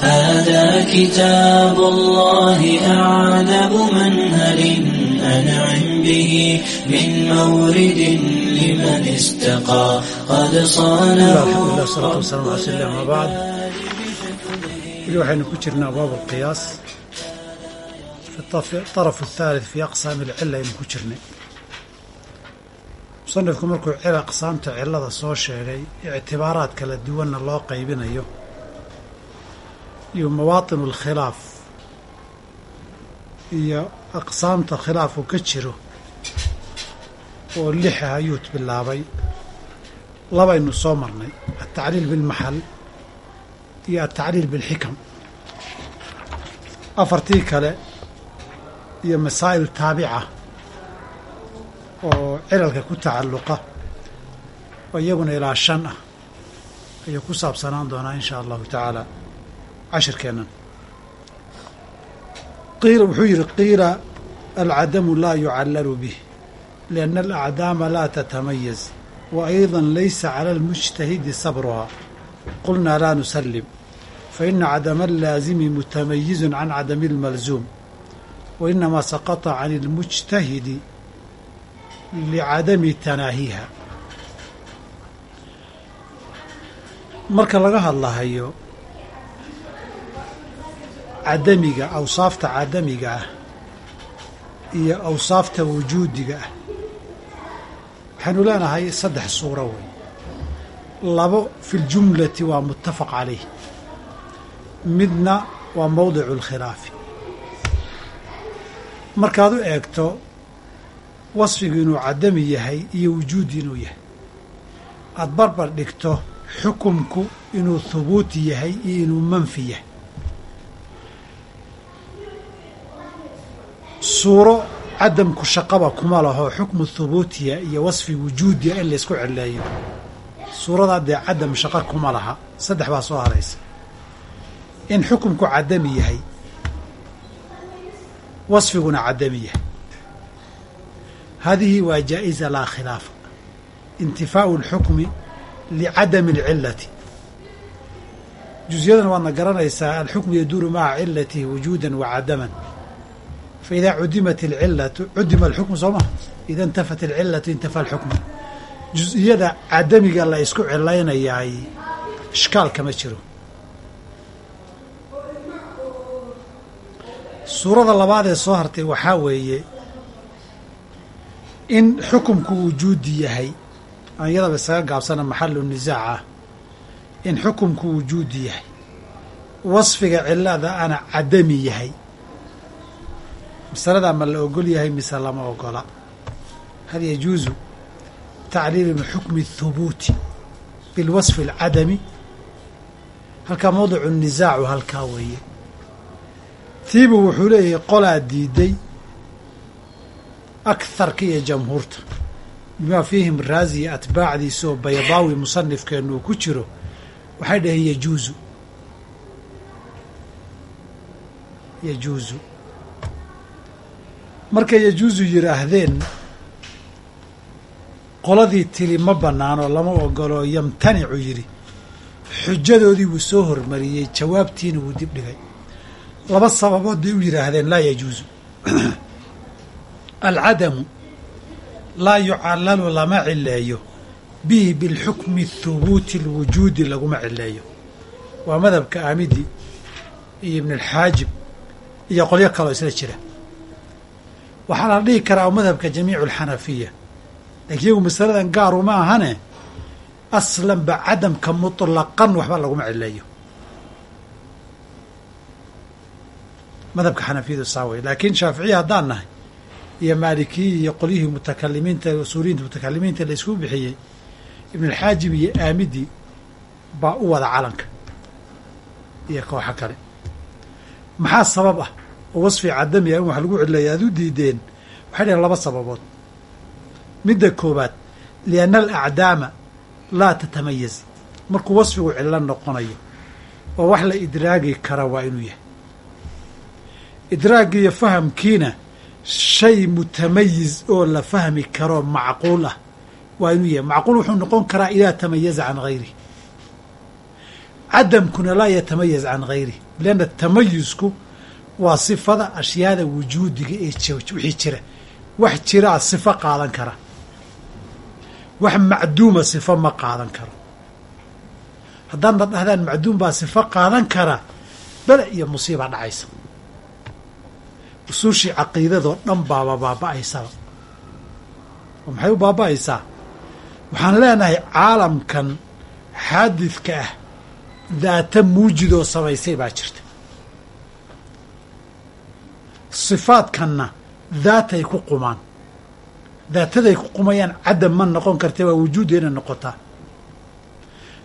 هذا كتاب الله أعلم منهل أنعم به من مورد لمن استقى. قد صانه الحمد لله والصلاة والسلام على سيدنا ما بعد. waxaynu ku jirnaa baab alqiyaas fitaraf athaalid fii aqsaami alcilla aynu ku jirnay musanifku markuu aqsaamta cillada soo sheegay ictibaaraad kala duwanna loo qaybinayo iyo mawaaطin اlkhilaaf iyo aqsaamta khilaafku ka jiro oo lixa ayuu bilaabay labaynu soo marnay altacliil bilmaxal iyo altacliil bilxikam. Afartii kale iyo masaa'il taabica oo cilalka ku tacalluqa oo iyaguna ilaa shan ah ayuu ku saabsanaan doonaa in shaa allahu tacaala cashirkeennan qiila wuxuu yidhi qiila alcadamu laa yucallalu bih lianna alacdaama laa tatamayiz wa aydan laysa cala almujtahidi sabruhaa qulnaa laa nusallim faina cadama allaazimi mutamayizun can cadami almalzuum wainamaa saqata can ilmujtahidi licadami tanaahiha marka laga hadlahayo cadamiga awsaafta cadamiga ah iyo awsaafta wujuudiga ah. Waxaynu leenahay saddex suuro wey labo fi ljumlati waa muttafaq calayh. Midna waa mowdicu اlkhilaafi markaad u eegto wasfigu inuu cadami yahay iyo wujuudi inuu yahay aada barbar dhigto xukumku inuu hubuuti yahay iyo inuu manfi yahay suuro cadamku shaqaba kuma laho xukmu thubuutiya iyo wasfi wujuudiya in laysku celeeyo. Suuradaa dee cadam shaqa kuma laha saddex baa soo haraysa. In xukumku cadami yahay wasfiguna cadami yahay. Hadihi waa jaa'iza laa khilaafa. Intifaau اlxukmi licadami اlcilati jusyadan waadna garanaysaa alxukmu yaduuru maca cilatihi wujuuda wa cadaman faidaa cudimat alcillatu cudima alxukmu soo maha ida intafat alcillatu intafa alxukmu jus-iyada cadamiga la isku cilaynayaay ishkaal kama jiro. Suurada labaad ee soo hartay waxaa weeye in xukumku wujuudi yahay aan iyadaba isaga gaabsana maxalu nisaac ah in xukumku wujuudi yahay. Wasfiga cillada ana cadami yahay masalada ma la ogol yahay mise lama ogola. Hal yajuusu tacliilu bixukmi اthubuuti bilwasfi اlcadami halkaa mawdicu nisaacu halkaa weeye. Tiibu wuxuu leeyahay qolaa diiday aktharka iyo jamhuurta. Bimaa fiihim raazi iyo atbaacdiisa oo baydaawi ku jiro waxay dhaheen yajuusu yajuusu markay yajuusu yidhaahdeen qoladii tili ma bannaanoo lama ogolo yamtanicu yidhi xujadoodii wuu soo hormariyey jawaabtiina wuu dib dhigay. Laba sababood bay u yidhaahdeen laa yajuusu alcadamu laa yucallalu lama cileeyo bihi bilxukmi thubuuti alwujuudi laguma cileeyo waa madhabka aamidi iyo ibn alxaajib iyo qolyo kaloo isla jira waxaa la dhihi karaa madhabka jamiicu alxanafiya laakiin iyagu masaladan gaaru ma ahane aslanba cadamka mutlaqan waxba laguma cileeyo madhabka xanafiyadu saa wey laakiin shaaficiya haddaan nahay iyo maalikiyi iyo qolyihii mutakalimiinta usuuliyiinta mutakalimiinta la isku bixiyey ibn alxaajib iyo aamidi baa u wada calanka iyo kooxo kale. Maxaa sabab ah wasfi cadami ah in wax lagu cileeya aad u diideen. Waxay dhaheen laba sababood. Midda koobaad lianna alacdaama laa tatamayaz. Markuu wasfigu cillo noqonayo oo wax la idraagi kara waa inuu yahay. Idraaggi iyo fahamkiina shay mutamayiz oo la fahmi karoo macquul ah waa inuu yahay. Macquul wuxuu noqon karaa idaa tamayaza can hayri cadamkuna laa yatamayaz can hayri leanna tamayusku waa sifada ashyaada wujuudiga ee wixii jira. Wax jiraa sifo qaadan kara. Wax macduuma sifo ma qaadan karo. Haddaadna dhahdaan macduum baa sifo qaadan kara bele iyo musiiba dhacaysa. Usuushii caqiidadoo dhan baaba baaba'aysaba oo maxay u baaba'aysaa? Waxaan leenahay caalamkan xaadidka ah daata muujidoo samaysay baa jirta sifaadkanna daatay ku qumaan. Daataday ku qumayaan cadam ma noqon karta waa wujuuddeena noqotaa.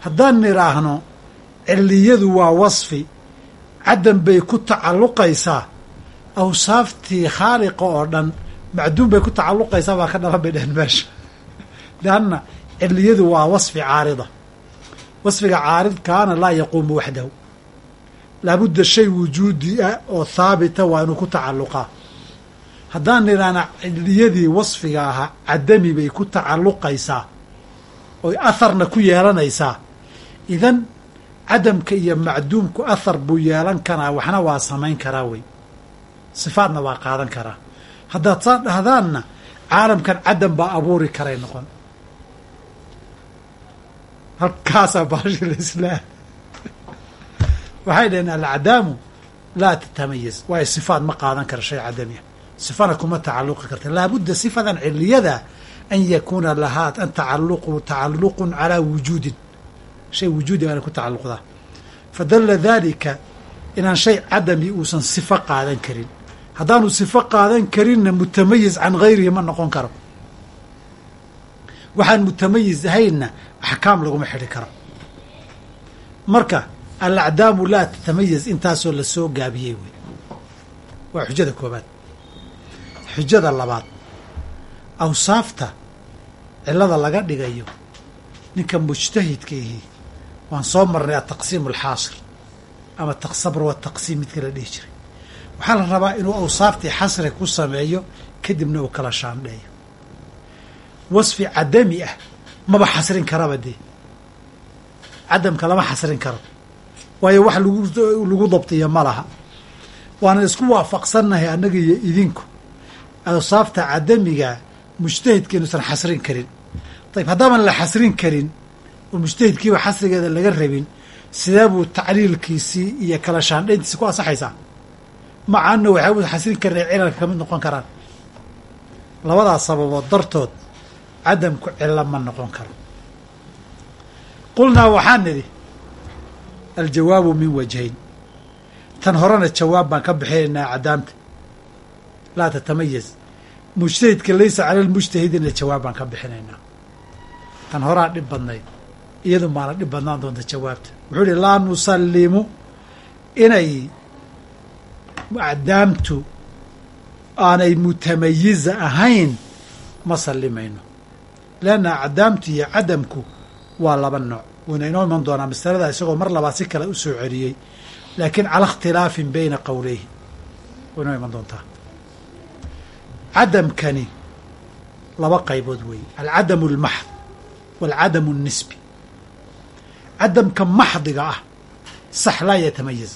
Haddaan nidhaahno ciliyadu waa wasfi cadam bay ku tacalluqaysaa awsaaftii khaaliqa oo dhan macduum bay ku tacalluqaysaa baa ka dhalan bay dheheen meesha. Leanna ciliyadu waa wasfi caarida. Wasfiga caaridkaana laa yaquumu waxdahu laabudda shay wujuudi ah oo haabita waa inuu ku tacalluqaa haddaan nidhaahna ciliyadii wasfiga ahaa cadami bay ku tacalluqaysaa oy aharna ku yeelanaysaa idan cadamka iyo macduumku ahar buu yeelan karaa waxna waa samayn karaa wey sifaadna waa qaadan karaa haddaad saa dhahdaanna caalamkan cadam baa abuuri karay noqon halkaasaa baashilislaah waxay dhaheen alcadaamu laa tatamayiz waayo sifaad ma qaadan kara shay cadamiya sifana kuma tacalluqi karta. Laabudda sifadan ciliyada an yakuuna lahaa an tacalluqu tacalluqun calaa wujuudin. Shay wujuudi baana ku tacalluqdaa. Fadalla dalika inaan shay cadami uusan sifo qaadan karin. Haddaanu sifo qaadan karinna mutamayiz can gayrihi ma noqon karo. Waxaan mutamayiz ahaynna axkaam laguma xidhi karo. Marka alacdaamu laa tatamayiz intaasoo la soo gaabiyey wey. Waa xujada koobaad. Xujada labaad awsaafta cilada laga dhigayo ninka mujtahidka ihi waan soo marnay ataqsiim alxaasir ama sabr wataqsiim midka la dhihi jiray. Waxaa la rabaa inuu awsaaftii xasri ku sameeyo kadibna uu kala shaandheeyo. Wasfi cadami ah maba xasrin karaba dee. Cadamka lama xasrin karo waayo wax lagu dabtiyo ma laha. Waana isku waafaqsannahay annaga iyo idinku. Awsaafta cadamiga mujtahidka inuusan xasrin karin. Ayib haddaaban la xasrin karin oo mujtahidkiiba xasrigeeda laga rabin sidee buu tacliilkiisii iyo kala shaandhayntiisi ku ansaxaysaa? Macaana waxaa xasrin karin ay cilalka ka mid noqon karaan? Labadaas sababood dartood cadamku cilo ma noqon karo. Qulnaa waxaan nidhi aljawaabu min wajhayn tan horena jawaab baan ka bixinaynaa cadaamta laa tatamayiz mujtahidka laysa cala lmujtahidina jawaab baan ka bixinaynaa. Tan horaa dhib badnayd iyadu maana dhib badnaan doonta jawaabta. Wuxuu ihi laa nusallimu inay acdaamtu aanay mutamayiza ahayn ma sallimayno. Leanna acdaamtu iyo cadamku waa laba nooc wuuna inoo iman doonaa masalada isagoo mar labaad si kale u soo celiyey. Laakiin cala ikhtilaafin bayna qowleyhi way inoo iman doontaa cadamkani laba qaybood weeye. Alcadamu almaxd waalcadamu alnisbi cadamka maxdiga ah sax laa yatamayiz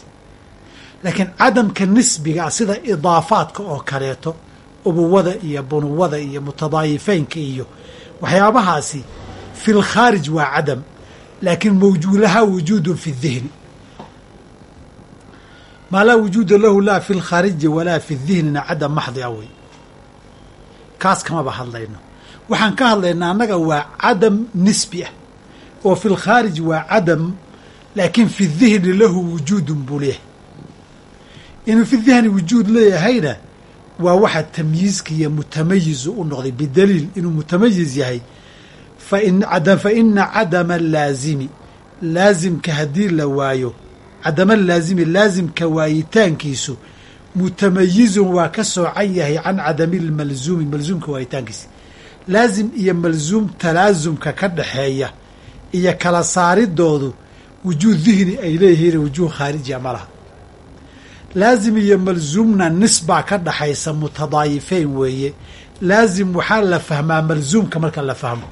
laakiin cadamka nisbiga ah sida idaafaadka oo kaleeto ubuwada iyo bunuwada iyo mutadaayifeynka iyo waxyaabahaasi fi lkhaarij waa cadam laakiin mawjuulahaa wujuudun fi dihni maa laa wujuuda lahu laa fi lkhaariji walaa fi dihnina cadam maxdi a wey kaas kamaba hadlayno waxaan ka hadlaynaa annaga waa cadam nisbi ah oo fi lkhaarij waa cadam laakiin fi dihni lahu wujuudun buu leeyahay inuu fi dihni wujuud leeyahayna waa waxa tamyiizka iyo mutamayizu u noqday bidaliil inuu mutamayiz yahay fa ina cadama laazimi laazimka haddii la waayo cadama laazimi laazimka waayitaankiisu mutamayizun waa ka soocan yahay can cadami lmalzuumi malzuumka waayitaankiisa laazim iyo malzuum talaasumka ka dhaxeeya iyo kala saaridoodu wujuud dihni ay leeyihiin wujuud khaarijiya ma laha laazim iyo malzuumna nisbaa ka dhaxaysa mutadaayifeyn weeye laazim waxaa la fahmaa malzuumka marka la fahmo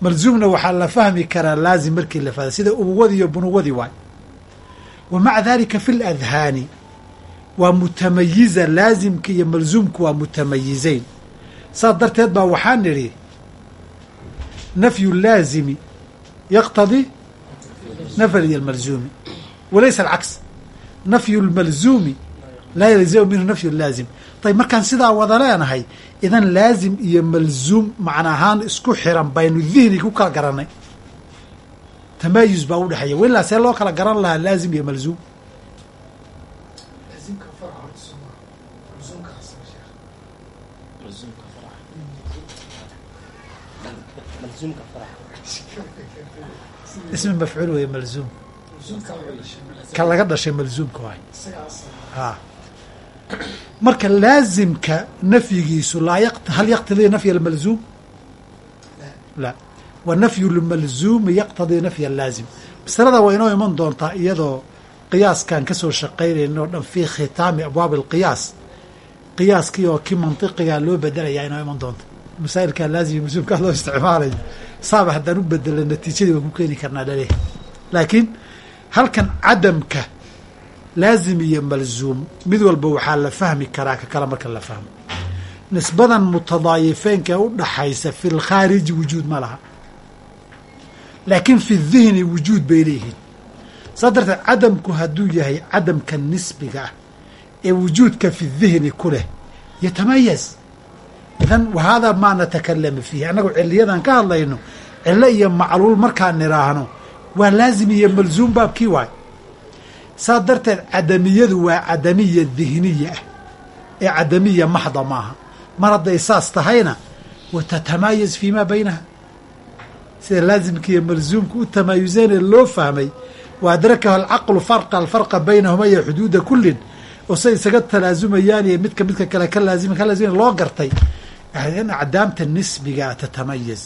malzuumna waxaa la fahmi karaa laazim markii la fahda sida ubuwadii iyo bunuwadii waay. Wa maca dalika fi ladhaani waa mutamayiza laasimka iyo malzuumku waa mutamayizeyn saas darteed baa waxaa nidhi nafyu laazimi yaqtadii nafy almalzuumi walaysa alcaks nafyu lmalzuumi laa yalzamu minhu nafyu laazim. Ayb markaan sidaa wada leenahay idan laazim iyo malzuum macna ahaan isku xiran baynu dihni ku kala garanay tamaayuz baa udhexeeya wilaa see loo kala garan lahaa laazim iyo malzuum. Ismi mafcuul weeye malzuum. Ka laga dhashay malzuumka waay. A marka laazimka nafyigiisu laa hal yaqtadii nafy almalzuum? La. Wa nafyu lmalzuumi yaqtadii nafy alaazim masalada waa inoo iman doontaa iyadoo qiyaaskan ka soo shaqaynayno o dhan fii khitaami abwaabi alqiyaas. Qiyaaskii oo ki mantiqigaa loo bedelayaa inoo iman doonta. Masaa'ilkaa laazim iyo malzuumkaa loo isticmaalayo. Saaba haddaan u bedela natiijadii waan ku keeni karnaa dhaleh laakiin halkan cadamka laazim iyo malzuum mid walba waxaa la fahmi karaa ka kale marka la fahmo. Nisbadan mutadaayifeenka ee u dhaxaysa fi lkhaariji wujuud ma laha. Laakiin fi dihni wujuud bay leeyihiin. Saa darteed cadamku hadduu yahay cadamka nisbiga ah ee wujuudka fi dihni ku leh yatamayaz idan wahaadaa maa natakalamu fiihi. Annagu ciliyadan ka hadlayno cilo iyo macluul markaan nidhaahno waa laazim iyo malzuum baabkii waay saa darteed cadamiyadu waa cadamiya dihniya ah ee cadamiya maxda maaha. Mar hadday saas tahayna wa tatamaayaz fii maa baynaha. Sida laazimka iyo malzuumka u tamaayuseene loo fahmay wa adrakahu alcaqlu farqa alfarqa baynahuma iyo xuduuda kullin. Oo say isaga talaasumayaan iyo midka midka kale ka laazima ka laazima loo gartay. In acdaamta nisbigaa tatamayaz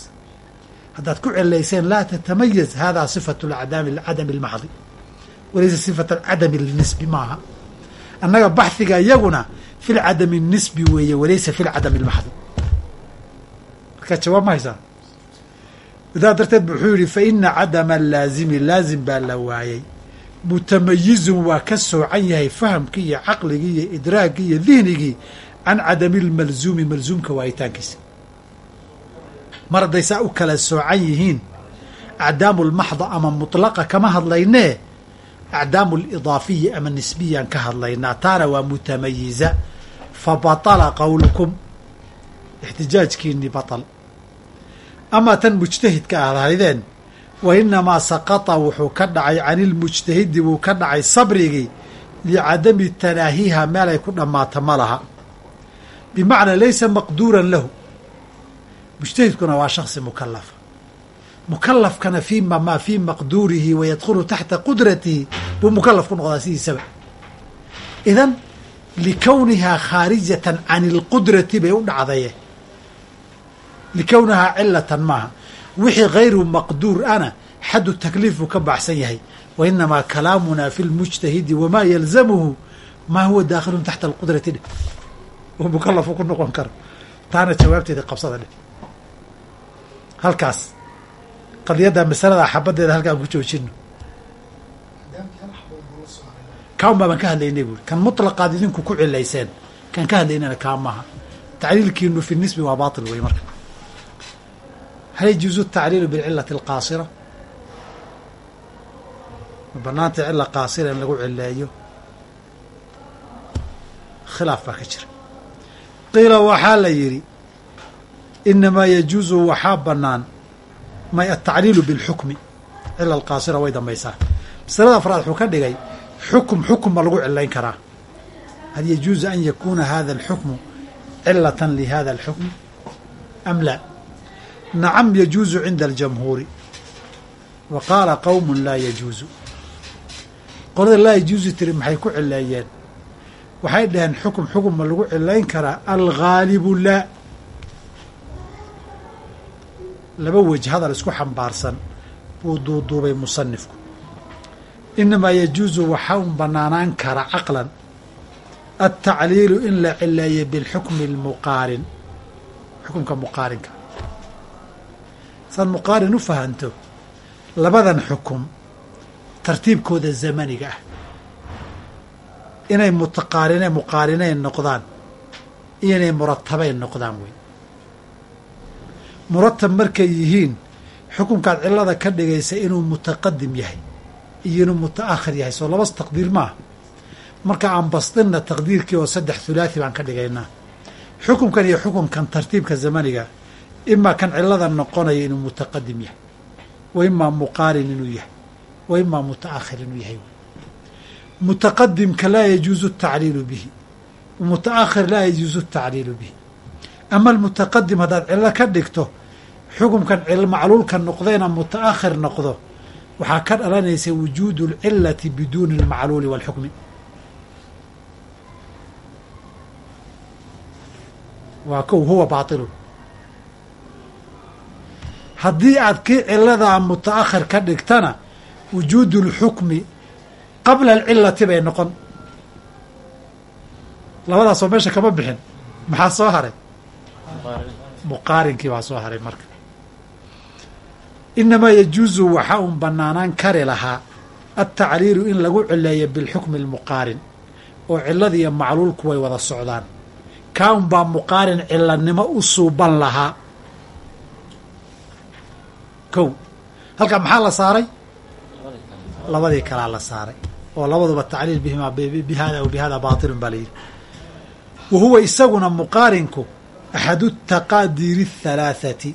haddaad ku celayseen laa tatamayaz hada sifatu cadami almaxdi walaysa sifatan cadami lnisbi maaha. Annaga baxiga iyaguna fi lcadami nisbi weeye walaysa fi lcadami lmaxdi markaa jawaab ma haysaa idaa darteed wuxuu yihi faina cadama laazimi laazim baa la waayey mutamayizun waa ka soocan yahay fahamkii iyo caqligii iyo idraagii iyo dihnigii can cadami lmalzuumi malzuumka waayitaankiisa. Mar hadday saa u kala soocan yihiin acdaamu lmaxda ama mutlaqa kama hadlaynee acdaamu alidaafiya ama nisbiyaan ka hadlaynaa taana waa mutamayiza fa batala qowlukum ixtijaajkiini batal amaa tan mujtahidka aad haydeen wa inamaa saqata wuxuu ka dhacay can ilmujtahidi wuu ka dhacay sabrigii licadami tanaahiha meelay ku dhammaata ma laha bimacnaa laysa maqduuran lahu mujtahidkuna waa shaksi mukalafa mukalafkana fi maa fii maqduurihi wa yadkhulu taxta qudratihi buu mukalaf ku noqdaa sidiisaba idan likownihaa khaarijatan can ilqudrati bay u dhacdaye likownihaa cilatan maaha wixii hayru maqduur ana xaddu takliif buu ka baxsan yahay wa inamaa kalaamunaa fi lmujtahidi wamaa yalzamuhu maa huwa daakhilun taxta alqudrati dheh oo ku noqon karo taana jawaabteeda qabsada dheh halkaas qadiyadda masalada xabadeeda halkaan ku joojino kaan baabaan ka hadlaynay buuri kan mutlaqaad idinku ku cilayseen kaan ka hadlaynana kaa maaha. Tacliilkiinu fi nisbi waa baatil wey marka. Hal yajuuzu tacliilu bilcilati alqaasira? Banaanta cila qaasira in lagu cileeyo? Khilaaf baa ka jira. Qiila waxaa la yidhi inamaa yajuuzu waxaa banaan may atacliilu bilxukmi. Cila alqaasira way dambaysaa. Masalada afraad wuxuu ka dhigay xukum xukum ma lagu cilayn karaa. Hal yajuuzu an yakuuna hada alxukmu cilatan lihada alxukm am laa? Nacam yajuuzu cinda aljamhuuri. Wa qaala qowmu laa yajuuzu. Qolada laa yajuuzu tiri maxay ku cileeyeen waxay dhaheen xukum xukum ma lagu cilayn karaa. Alghaalibu laa laba wej hadal isku xambaarsan buu duuduubay musanifku inamaa yajuusu waxaa un banaanaan kara caqlan altacliilu in la cileeyo bilxukmi almuqaarin xukumka muqaarinka. Saad muqaarin u fahanto labadan xukum tartiibkooda zamaniga ah. Inay mutaqaarineen muqaarineen noqdaan iyo inay muratabeyn noqdaan wey muratab markay yihiin xukunkaad cillada ka dhigaysa inuu mutaqadim yahay iyo inuu muta'akhir yahay. Soo labas taqdiir maaha marka aan basdinna taqdiirkii oo saddex hulaathi baan ka dhigaynaa. Xukunkan iyo xukunkan tartiibka zamaniga imaa kan cillada noqonaya inuu mutaqadim yahay. Wa imaa muqaarin inuu yahay. Wa imaa muta'akhir inuu yahay. Mutaqadimka laa yajuuzu tacliilu bihi. Muta'akhir laa yajuuzu tacliilu bihi. Ama almutaqadim haddaad cillo ka dhigto xukunkan macluulka noqdayna muta'akhir noqdo waxaa ka dhalanaysa wujuudu alcilati biduuni almacluuli waalxukmi waa kow huwa baatilun haddii aad kii ciladaa muta'akhir ka dhigtana wujuudu اlxukmi qabla alcilati bay noqon. Labadaasoo meesha kama bixin. Maxaa soo haray? Muqaarinkii baa soo haray marka inamaa yajuuzu waxaa un banaanaan kari lahaa altacliilu in lagu cileeyo bilxukmi اlmuqaarin oo ciladii iyo macluulku way wada socdaan kaa un baa muqaarin cilanimo u suuban lahaa kow halkaa maxaa la saaray labadii kalaa la saaray oo labaduba tacliil bihimaa bihada aw bihada baatilun baa layidhi wa huwa isaguna muqaarinku axadu taqaadiiri athalaathati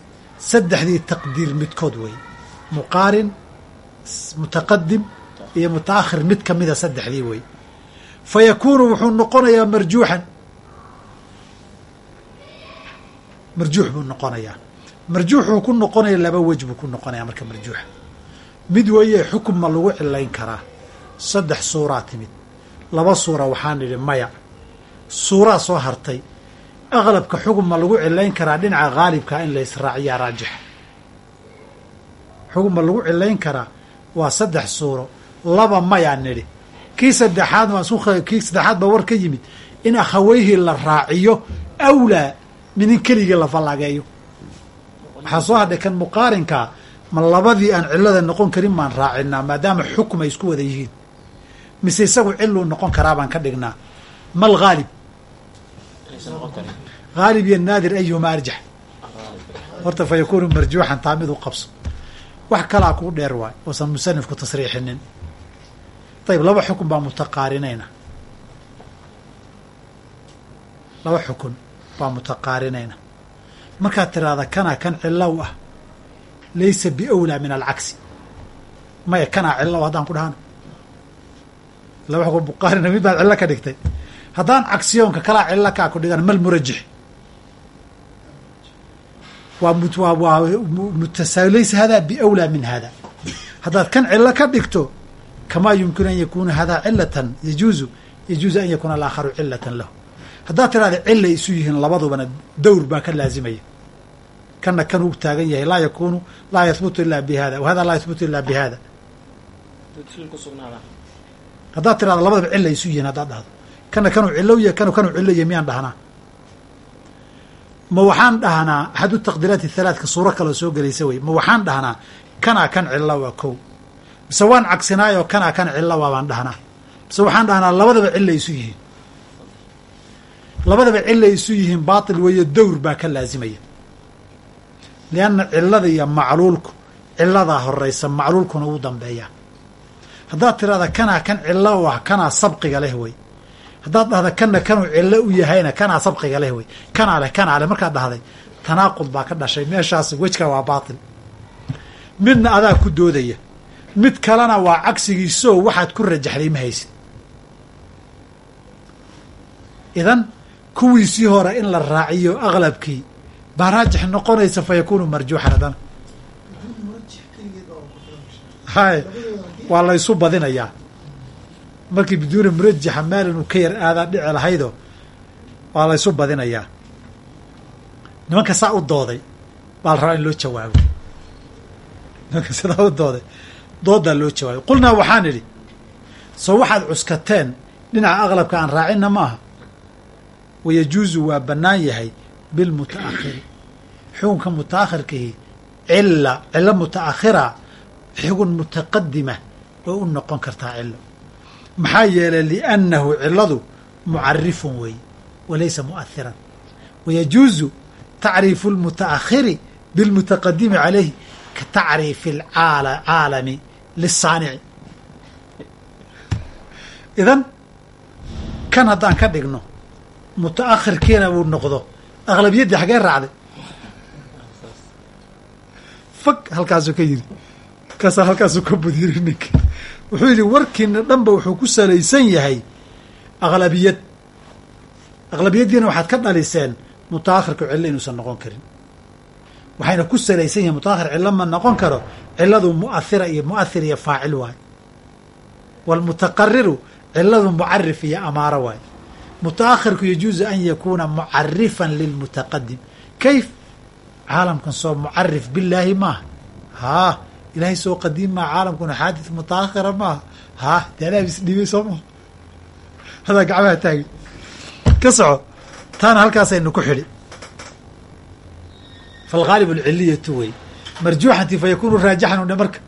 saddexdii taqdiir midkood wey muqaarin mutaqadim iyo mutaakhir mid ka mida saddexdii wey fa yakuunu wuxuu noqonayaa marjuuxan. Marjuux buu noqonayaa. Marjuuxuu ku noqonaya laba wej buu ku noqonaya marka marjuuxa mid weeye xukun ma lagu cilayn karaa. Saddex suuraa timid. Laba suura waxaan idhi maya. Suuraa soo hartay aqlabka xukun ma lagu cilayn karaa dhinaca haalibkaa in la israaciyaa raajixa xukun ma lagu cilayn karaa waa saddex suuro laba mayaan nidhi kii saddexaad waan isku kii saddexaad baa war ka yimid in akhaweyhii la raaciyo awlaa min in keligii la fallageeyo waxaa soo hadhay kan muqaarinkaa ma labadii aan cillada noqon karin baan raacinaa maadaama xukum ay isku wada yihiin mise isagu ciluu noqon karaa baan ka dhignaa mal haalib haalib iyo naadir ayuhuma arjax horta fa yakuunu marjuuxan taa mid u qabso wax kalaa kuu dheer waay oosan musanifku tasriixinin ayib laba xukun baa mutaqaarinayna laba xukun baa mutaqaarinayna markaad tiraahda kanaa kan cilow ah laysa biawlaa min alcagsi maya kanaa cilow haddaan ku dhahano laba xukun muqaarina mid baad cillo ka dhigtay haddaan waa waa waa mutasa laysa hada biawlaa min hada haddaad kan cillo ka dhigto kamaa yumkinu an yakuuna hada cilatan yajuuzu yajuuzu an yakuuna alaakharu cilatan lahu haddaad tirahda cilay isu yihiin labadubana dawr baa ka laazimaya kana kan uu taagan yahay laa yakunu laa yahbutu ila bi hada hada laa yahbutu ila bi haddaad tirahda labadaba cilay isu yihiin haddaad dhahdo kana kanuu cilow yahay kanu kanuu cilo yahay miyaan dhahnaa ma waxaan dhahnaa axadu taqdiiraati halaadka suuro kaloo soo gelaysa wey ma waxaan dhahnaa kanaa kan cilo waa kow. Mise waan cagsinaayoo kanaa kan cilo waa baan dhahnaa. Mise waxaan dhahnaa labadaba cilay isu yihiin. Labadaba cilay isu yihiin baatil weeye dawr baa ka laazimaya. Lianna cilada iyo macluulku ciladaa horeysa macluulkuna wuu dambeeyaa. Haddaad tirahda kanaa kan cilo u ah kanaa sabqiga leh wey haddaad dhahda kana kanuu cillo u yahayna kanaa sabqiga leh wey kanaa leh kanaa leh. Markaad dhahday tanaaqud baa ka dhashay. Meeshaas wejka waa baatil. Midna adaa ku doodaya. Mid kalena waa cagsigiisoo waxaad ku rajaxday ma haysid. Idan kuwiisii hore in la raaciyo aqlabkii baa raajix noqonaysa fa yakuunu marjuuxan haddana. Hay waa la ysu badinayaa markii biduuni murajaxa meel inuu ka yar aadaa dhici lahaydo waa la ysu badinayaa nimanka saa u dooday baa la rabaa in loo jawaabo nimanka sidaa u dooday dooddaa loo jawaabay qulnaa waxaan idhi soo waxaad cuskateen dhinaca aqlabka aan raacinna ma aha. Wayajuuzu waa bannaan yahay bilmuta'akhiri xukunka muta'akhirkihi cilla cillo muta'akhira xugun mutaqadima oo u noqon kartaa cillo maxaa yeelay liannahu ciladu mucarifun weeye walaysa mu'ahiran wayajuuzu tacriifu lmutaakhiri bilmutaqadimi calayhi ka tacriifi alcaalami lisaanici idan kan haddaan ka dhigno mutaakhirkiina uu noqdo aqlabiyaddii xaggee raacday. Fag halkaasuu ka yidhi markaasaa halkaasuu ka budyiri ninka wuxuu yidhi warkiina dhanba wuxuu ku salaysan yahay aqlabiyad aqlabiyaddiina waxaad ka dhaliseen mutaakhirku cillo inuusan noqon karin. Waxayna ku salaysan yihiin mutaakhir cillo ma noqon karo cilladu mu'ahira iyo mu'ahir iyo faacil waayo waalmutaqariru cilladu mucarif iyo amaaro waayo mutaakhirku yajuuzu an yakuuna mucarifan lilmutaqadim kayf? Caalamkan soo mucarif bilaahi maaha. Haa ilaahay soo qadiim maa caalamkuna xaadis mutaakhira maaha haa dee adaab isdhiibay soo maha hadaa gacmaha taagi ka soco. Taana halkaasaynu ku xidhi. Falghaalib alciliyatu wey marjuuxanti fa yakunu raajixan u dhe marka.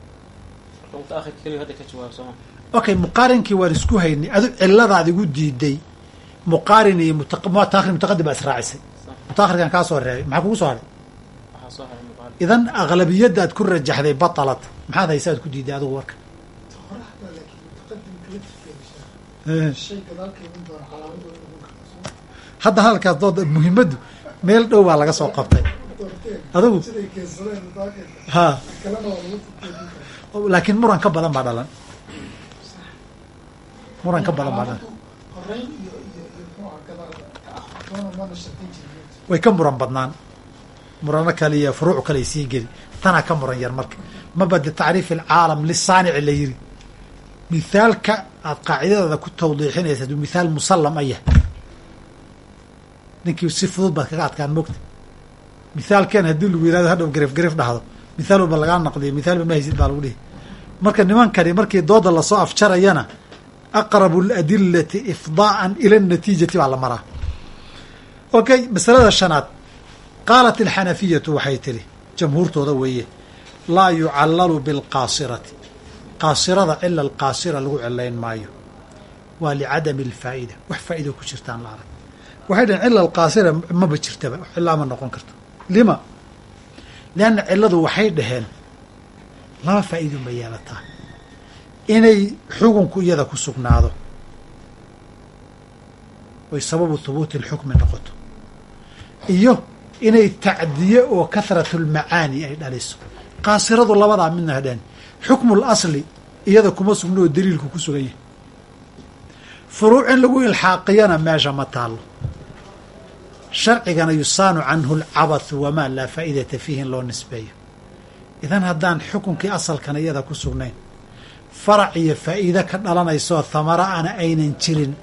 Okay muqaarinkii waan isku haynay. Adu ciladaad igu diiday. Muqaarin iyo mutaakhir mutaqadim baa israacisay mutaakhirkan kaa soo reebay. Maxaa kugu soo haray idan aqlabiyadda aad ku rajaxday batalat maxaad haysa aad ku diiday adugu warka? Hadda hadalkaas dooda muhimaddu meel dhow baa laga soo qabtay. Adugu ha. Laakiin muran ka badan baa dhalan. Muran ka badan baa dhalan. Way ka muran badnaan murano kale iyo furuuc kale sii geli. Tanaa ka muran yar marka. Mabade tacriif alcaalam lisaanici la yiri mithaalka aad qaacidadada ku tawdiixinaysa aduu mithaal musallam ayah ninkii si fudud baad kaga adkaan mogta mithaalkeen haddii lagu yihahdo hadhow garif garif dhahdo. Mithaal walba lagaa naqdiyo mithaalba ma haysid baa lagu dhihi. Marka nimankani markii dooda la soo afjarayana aqrabu aladilati ifdaa'an ila natiijati baa la maraa. Okay masalada shanaad qaalat alxanafiyatu waxay tidhi jamhuurtooda weeye laa yucallalu bilqaasirati qaasirada cila alqaasira lagu cilayn maayo waa licadami alfaa'ida wax faa'ido ku jirtaan la arag waxay dhaheen cila alqaasira maba jirtaba cilaa ma noqon karto lima lianna ciladu waxay dhaheen laba faa'iidun bay yeelataa inay xukunku iyada ku sugnaado oy sababu hubuuti alxukmi noqoto iyo inay tacdiye oo kahratu lmacaani ay dhaliso. Qaasiradu labadaa midna hadheen xukmu lasli iyada kuma sugno oo daliilku ku sugan yahay. Furuuc in lagu ilxaaqiyana meesha ma taallo. Sharcigana yusaanu canhu alcabathu wamaa laa faa'idata fiihi in loo nisbeeyo. Idan haddaan xukunkii asalkana iyada ku sugnayn farac iyo faa'iide ka dhalanaysooo thamara ana aynan jirin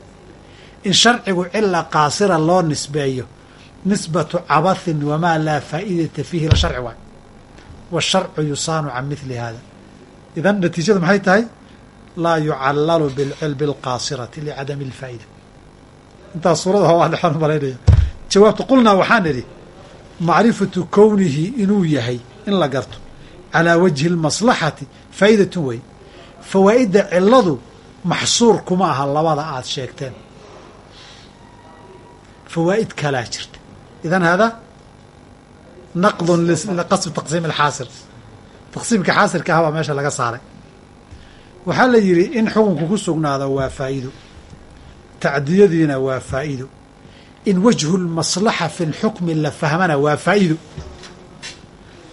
in sharcigu cila qaasira loo nisbeeyo nisbatu cabathin wamaa laa faa'idata fiihi la sharci waay washarcu yusaanu can mithli hada idan natiijadu maxay tahay laa yucallalu bilqaasirati licadami alfaa'ida intaas suurada waa dhexan malaynaya jawaabta qulnaa waxaan idhi macrifatu kownihi inuu yahay in la garto calaa wajhi اlmaslaxati faa'idatun wey fawaa'idda ciladu maxsuur kuma aha labada aada sheegteen fawaa'id kalaa jirta idan hada naqdun liqasbi taqsiim alxaasir taqsiimka xaasirka ah baa meesha laga saaray waxaa la yidhi in xukunku ku sugnaado waa faa'iido tacdiyadiina waa faa'iido in wajhu lmaslaxa fi lxukmi la fahmana waa faa'iido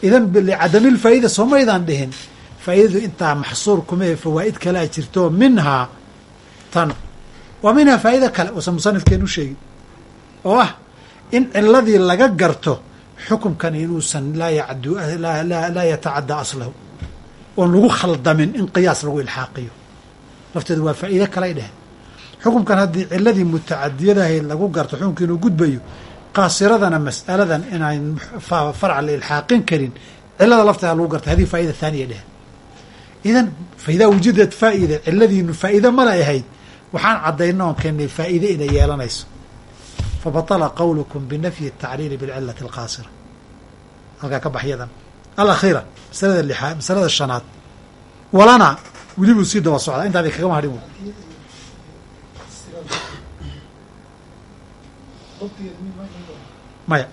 idan licadami lfaa'ida soomaydaan dhihin faa'idadu intaa maxsuur kumahe fawaa'id kalea jirto minhaa tan waa minhaa faa'ida kale uusan musanifkeenu sheegin oo ah in ciladii laga garto xukumkan inuusan laa yatacaddaa aslahu. Oon lagu khaldamin in qiyaas lagu ilxaaqiyo. Lafteedu waa faa'iide kalay dheh xukumkan haddii ciladii mutacadiyadahayd lagu garto xukumka inuu gudbayo qaasiradana mas'aladan inayn farca la ilxaaqin karin cilada lafteeda lagu garta haddii faa'ida thaaniya dheh idan fa idaa wujidat faa'ida ciladiinu faa'iide malay ahayd waxaan caddayna oon keennay faa'iide inay yeelanayso fabatala qowlukum binafyi الtacliili bilcilati اlqaasira halkaa ka baxyadan alakhiira masalada lixaad masalada shanaad walana welibuu sii daba socdaa intaadi kagama hadhin maya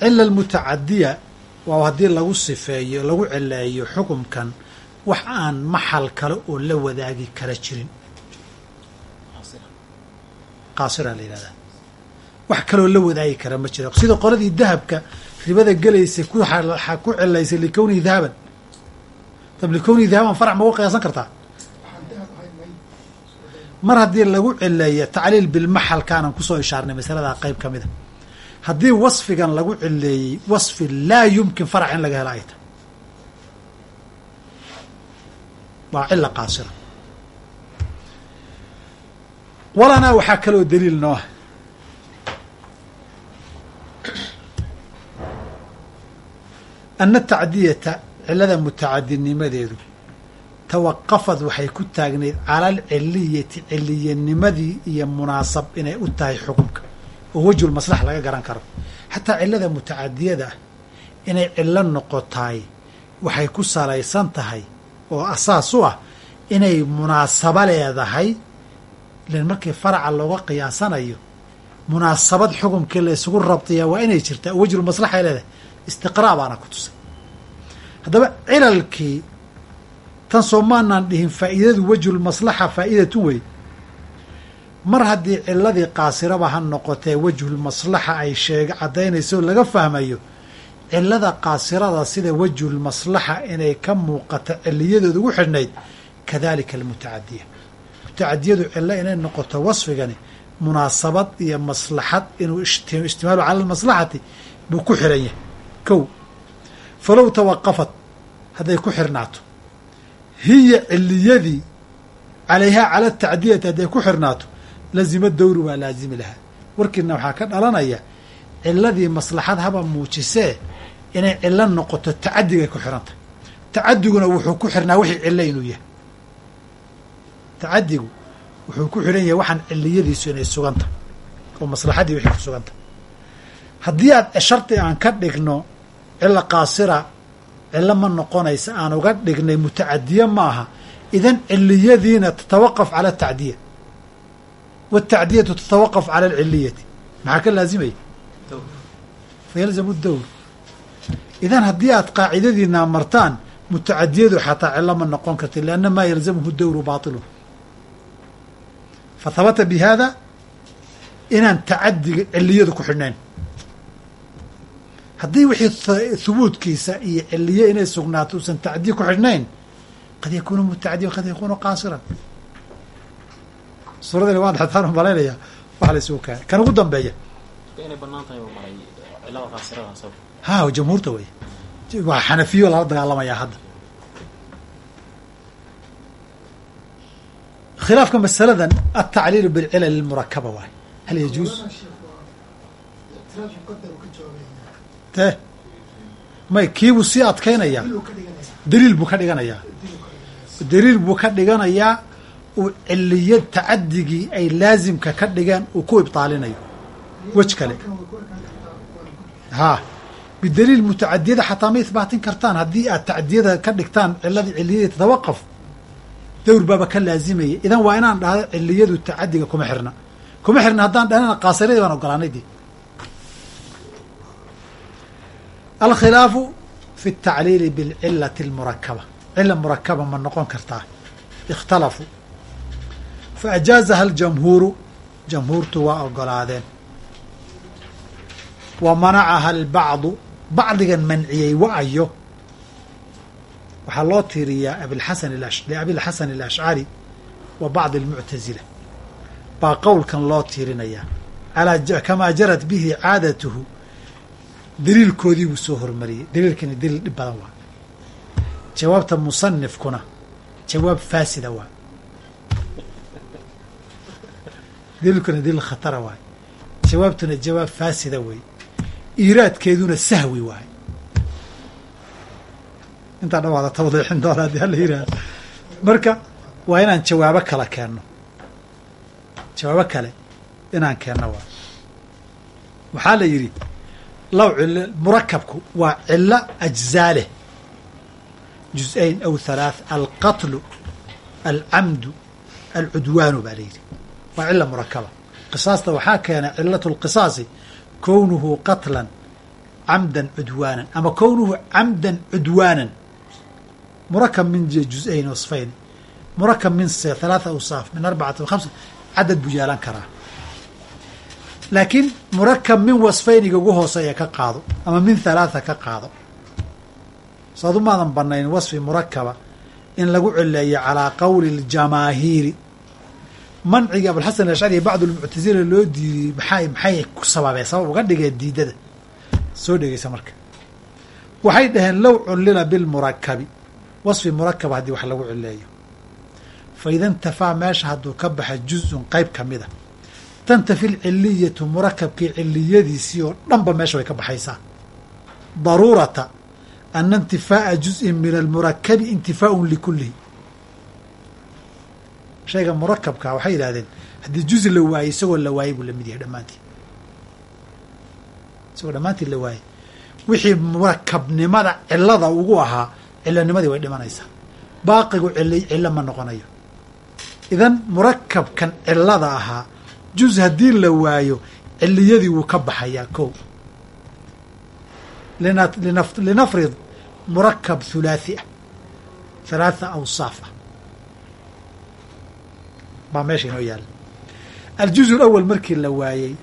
cila almutacadiya waa haddii lagu sifeeyo lagu celeeyo xukumkan wax aan maxal kale oo la wadaagi kara jirin qaasira la yidhahdaa. wax kaloo la wadaagi kara ma jiro. sida qoladii dahabka ribada gelaysay ku ku celaysay likownihi dahaban. Dab likownihi dahaban farac ma uga qiyaasan kartaa? Mar haddii lagu cileeyo tacliil bilmaxalkaanan ku soo ishaarnay masaladaa qayb ka mida haddii wasfigan lagu cileeyey wasfi laa yumkin farac in laga helo ay tahay waa cila qaasira walanaa waxaa kaloo daliil nooah ana tacdiyata cilada mutacadinimadeedu tawaqafad waxay ku taagnayd cala alciliyati ciliyanimadii iyo munaasab inay u tahay xukunka. Oo wejhul maslax laga garan karo. Xataa cilada mutacadiyada ah inay cilo noqotaay waxay ku salaysan tahay oo asaas u ah inay munaasabo leedahay ilan markii faraca looga qiyaasanayo munaasabad xukumkii la isugu rabtiyaa waa inay jirtaa oo wejhul maslaxay leedahay. Istiqraa baana ku tusay haddaba cilalkii tan soo maanaan dhihin faa'iidadu wejhul maslaxa faa'idatun wey mar haddii ciladii qaasiraba ha noqotee wejhul maslaxa ay sheeg caddaynayso laga fahmayo cilada qaasirada sida wejhul maslaxa inay ka muuqato ciliyadooda ugu xidhnayd kadalika almutacadiya mutacadiyadu cilo inay noqoto wasfigani munaasabad iyo maslaxad inuu istimaalu cala almaslaxati buu ku xiran yahay. Kow falow tawaqafat hadday ku xirnaato. Hiya ciliyadii calayhaa cala tacdiyati hadday ku xirnaato lazima dowri waa laazimi lahaa. Warkiina waxaa ka dhalanaya ciladii maslaxad haba muujisee inay cilo noqoto tacadigay ku xirantahy tacadiguna wuxuu ku xirnaa wixii cilo inuu yahay tacadigu wuxuu ku xiran yahay waxaan ciliyadiisu inay sugantahy oo maslaxadii wixii ku sugantahy haddii aad shardi aan ka dhigno cilo qaasira cilo ma noqonaysa aan uga dhignay mutacadiye maaha idan ciliyadiina tatawaqaf cala atacdiya wاtacdiyatu tatawaqaf cala alciliyati maxaa ka laazimaya? Fayalzamu dowr. Idan haddii aad qaacidadiina martaan mutacadiyadu xataa cilo ma noqon karti lianna maa yalzamhu dowru baطilu fahabata bi hada inaan tacadiga ciliyadu ku xidhnayn. Haddii wixii hubuudkiisa iyo ciliye inay sugnaato usan tacdiye ku xidhnayn qad yakunu mutacadiya qad yakunu qaasiran. Suuradani waan xataan u malaynaya waxa la isugu kaaya kan ugu dambeeya. Ha jamhuurta wey waa xanafiyo lala dagaalamayaa hadda khilaafka masaladan altacliilu bilcilal lmurakaba waay hal yajuuz te may kiibuu sii adkaynayaa daliil buu ka dhiganayaa daliil buu ka dhiganayaa uu ciliya tacadigii ay laasimka ka dhigeen uu ku ibtaalinayo wej kale haa bidaliil mutacadiyada xataa ma ihbaatin kartaan haddii aad tacdiyada ka dhigtaan ciladii ciliyadii tatawaqaf dowr baaba ka laazimaya idan waa inaan dhahdo ciliyadu tacadiga kuma xirna kuma xirna haddaan dhahnana qaasiradii baan ogolaanay dee alkhilaafu fi اtacliili biاlcilati اlmurakaba cila murakaba ma noqon kartaa ikhtalafuu faajaazaha aljamhuuru jamhuurtu waa ogolaadeen wa manacaha albacdu bacdigan manciyey wa-ayo waxaa loo tiiriyaa abilxasan liabilxasan alashcari wa bacdi almuctasila baa qowlkan loo tiirinayaa. Kamaa jarat bihi caadatuhu. Daliilkoodii buu soo hormariyey. Daliilkani daliil dhib badan waa. Jawaabta musanifkuna jawaab faasida waa. Daliilkuna daliil khatara waay jawaabtuna jawaab faasida wey iiraadkeeduna sahwi waay intaa dhawaada tawdiixin doona haddii hala yihahdo marka waa inaan jawaabo kala keenno. Jawaabo kale inaan keenno waa. Waxaa la yidhi low cilo murakabku waa cilo ajzaaleh juz-ayn aw halaath alqatlu alcamdu alcudwaanu baa layidhi waa cila murakaba qisaasta waxaa keenay cilatu lqisaasi kownuhu qatlan camdan cudwaanan. Ama kownuhu camdan cudwaanan murakab min juz-ayn wasfayn murakab min halaatha awsaaf min arbacati hamsa cadad buu yeelan karaa laakiin murakab min wasfayniga ugu hooseeya ka qaado ama min halaatha ka qaado saadu maadan banayn wasfi murakaba in lagu cileeyo calaa qowli اljamaahiiri mancigi abulxasan alashcari bacdu lmuctasila loo diidiyey maxay maxay ku sababeen sabab uga dhigeen diidada soo dhegeysa marka waxay dhaheen low cullila bilmurakabi wasfi murakaba haddii wax lagu cileeyo fa ida intafaa meesha hadduu ka baxa juzun qeyb ka mida tantafi lciliyatu murakabkii ciliyadiisii oo dhanba meesha way ka baxaysaa. Daruurata ana intifaa'a juz'in min almurakabi intifaaun likullihi. Shayga murakabka waxay yidhahdeen haddii juz la waayey isagoo la waayey buu la mid yahay dhammaantii isagoo dhammaantii la waayey wixii murakabnimada cilada ugu ahaa cilonimadii way dhimanaysaa. Baaqigu cili cilo ma noqonayo. Idan murakabkan cilada ahaa juz haddii la waayo ciliyadii wuu ka baxayaa ko linafrid murakab hulaathi ah halaatha awsaaf ah. Baa meesha inoo yaalla aljuzu alawal markii la waayey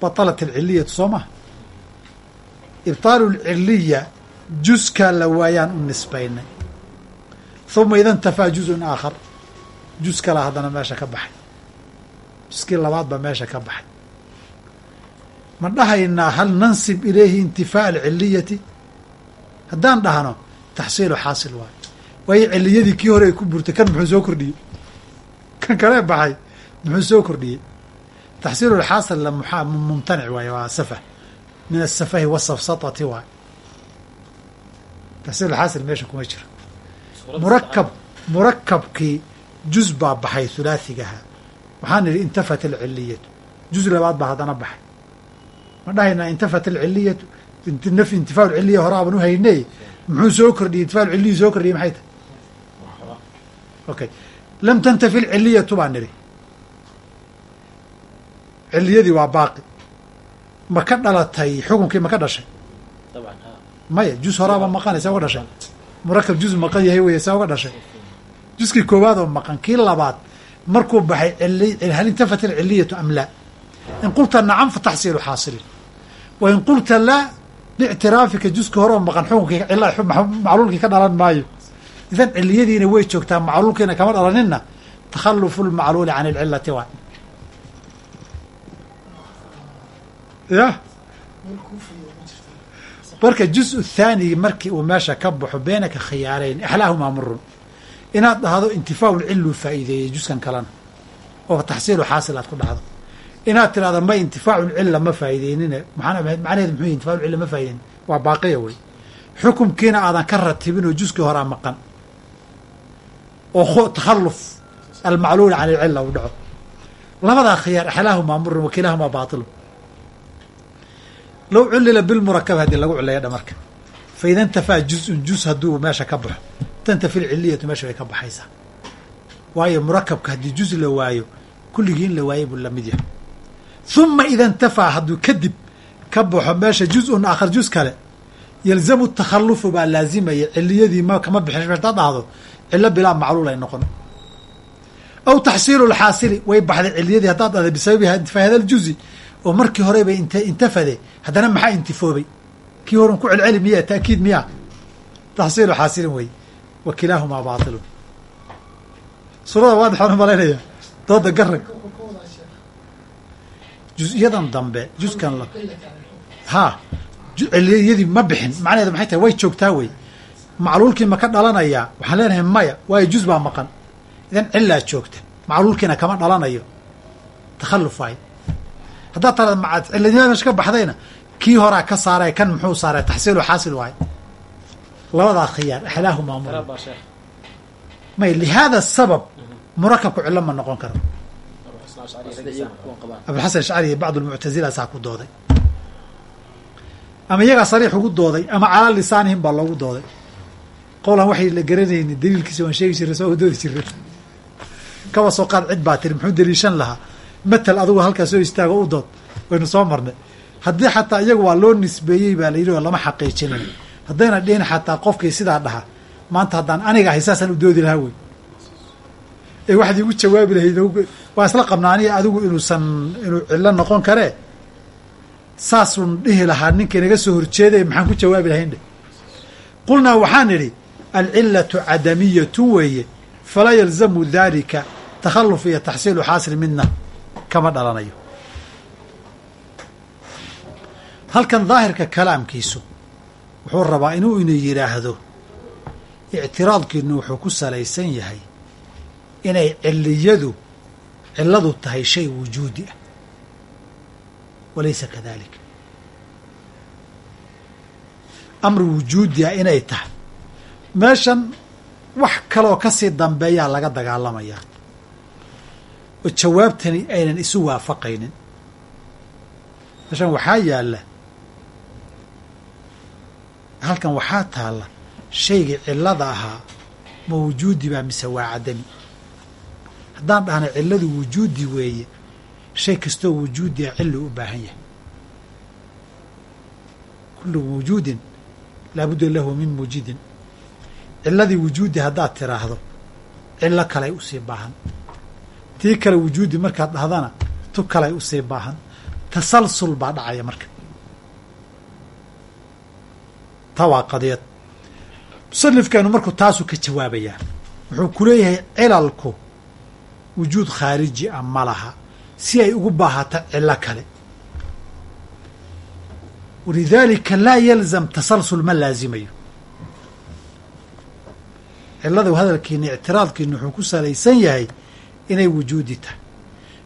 batalat alciliyatu soo maha ibtaalu lciliya juskaa la waayaan u nisbaynay huma ida intafaa juzun aakhar juz kala haddana meesha ka baxay juskii labaad baa meesha ka baxay ma dhahaynaa hal nansib ilayhi intifaaء alciliyati haddaan dhahno taxsiilu xaasil waayo waayo ciliyadii kii hore ay ku burtay kan muxuu soo kordhiyey kan kalee baxay muxuu soo kordhiyey taxsiilu lxaasil mumtanic waaye waa safah min asafahi wasafsatati waay taxsiil xaasil meesha kuma jiro murakab murakabkii juz baa baxay hulaathigaha waxaan idhi intafat alciliyatu juz labaad baa haddana baxay ma dhahaynaa intafat alciliyatu intifaa lciliya hore aban u haynay muxuu soo kordhiyey intifaa lciliyi soo kordhiyey maxay tahay okay lam tantafi lciliyatu baan nidhi ciliyadii waa baaqi ma ka dhalatay xukunkii ma ka dhashay maya juz horaaba maqan saa uga dhashay? Murakab juz maqan yahay wey saa uga dhashay? Juskii koowaad oo maqan kii labaad markuu baxay hal intafat alciliyatu am laa? In qulta nacam fa taxsiilu xaasilin wa in qulta laa biictiraafika juska hore oo maqan xukunkii macluulkii ka dhalan maayo. Idan ciliyadiina way joogtaa macluulkiina kama dhalaninna. Takhalufu lmacluuli can alcilati waay ya marka juz thaanigi markii uu meesha ka baxo beenaka khiyaarayn axlaahumaa murun. Inaad dhahdo intifaa lcilu faa'iideeyey juskan kalena oo taxsiilu xaasil aad ku dhahdo inaad tirahdo ma intifaacu lcila ma faa'iideynine macnaheed muxuu intifaa lcila ma faa'ideynin waa baaqiya wey xukumkiina aadan ka ratibin oo juskii horaa maqan. Oo takhalluf almacluuli can alcila uu dhaco. Labadaa khiyaar axlaahumaa murun wakiilaahumaa baatilu low culila bilmurakab haddii lagu cileeya dha marka fa ida intafaa juzun juz hadduu meesha ka baxo tantafi lciliyatu meesha way ka baxaysaa waayo murakabka haddii juz la waayo kulligii in la waayay buu la mid yahay huma ida intafaa hadduu kadib ka baxo meesha juz-un aakhar juz kale yalzamu takhalufu baa laazimaya ciliyadii ma kama bixin hadaad dhahdo cilo bilaa macluul ay noqon aw taxsiilu lxaasili way baxday ciliyadii haddaad dhahda bisababiha intifaa hada oo markii horeba int intafade haddana maxaa intifoobay? Kii horan ku celceli miya taakiid miya taxsiilu xaasilin wey wa kilaahumaa baatilun suurada waadixaan u malaynaya. Dooda garag juz-yadan dambe juskan ha celiyadii ma bixin. Macnaheedu maxay tahay? Way joogtaa wey macluulkii ma ka dhalanayaa. Waxaan leenahay maya waayo juz baa maqan. Idan cilaa joogta. Macluulkiina kama dhalanayo. Takhalluf waay haddaad tara ciladnimada meesha ka baxdayna kii horaa ka saaraya kan muxuu saaray taxsiilu xaasil waay labadaa khiyaar axlaahumaa mur may lihaada sabab murakabku cilo ma noqon karo. Abulxasan ashcari iyo bacd lmuctazila saa ku dooday. Ama iyagaa sariix ugu dooday ama calaa lisaanihim baa loogu dooday. Qowlan waxay la garanayni daliilkiisa waan sheegi jiray soo doodi jiray. Kaba soo qaad cid baa tiri muxuu deliishan lahaa matel adugu halkaa soo istaago u dood waynu soo marnay. Haddii xataa iyagu waa loo nisbeeyey baa la yidhi oo lama xaqiijinin. Haddayna dhihin xataa qofkii sidaa dhaha maanta haddaan aniga ahay saasaan u doodi lahaa wey ee waxaad iigu jawaabi lahayd waan isla qabnaa aniga adigu inuusan inuu cillo noqon karee saasuun dhihi lahaa ninka inaga soo horjeeday maxaan ku jawaabi lahayn dhe qulnaa waxaan idhi alcilatu cadamiyatu weeye falaa yalzamu dalika takhalluf iyo taxsiilu xaasil midna kama dhalanayo. Halkan daahirka kalaamkiisu wuxuu rabaa inuu ina yidhaahdo ictiraadkiinu wuxuu ku salaysan yahay inay ciliyadu cilladu tahay shay wujuudi ah. Walaysa kadalik. Amri wujuudi ah inay tahay. Meeshan wax kaloo ka sii dambeeyaa laga dagaalamayaa oo jawaabtani aynan isu waafaqaynin. Meeshan waxaa yaalla halkan waxaa taalla shaygii cillada ahaa ma wujuudi baa mise waa cadami. Haddaan dhahna cilladu wujuudi weeye shay kastoo wujuudi ah cilli u baahan yahay. Kullu wujuudin laabudda lahu min mujidin cilladii wujuudi haddaad tiraahdo cillo kaley u sii baahan tii kale wujuudi markaad dhahdana tu kaley u sii baahan. Tasalsul baa dhacaya marka. Taa waa qadiyad musanifkeenu markuu taasuu ka jawaabayaa wuxuu ku leeyahay cilalku wujuud khaariji ah ma laha si ay ugu baahata cillo kale. Walidaalika laa yalzam tasalsul ma laazimayo. Cilladu hadalkiina ictiraadkiina wuxuu ku salaysan yahay inay wujuudi tahay.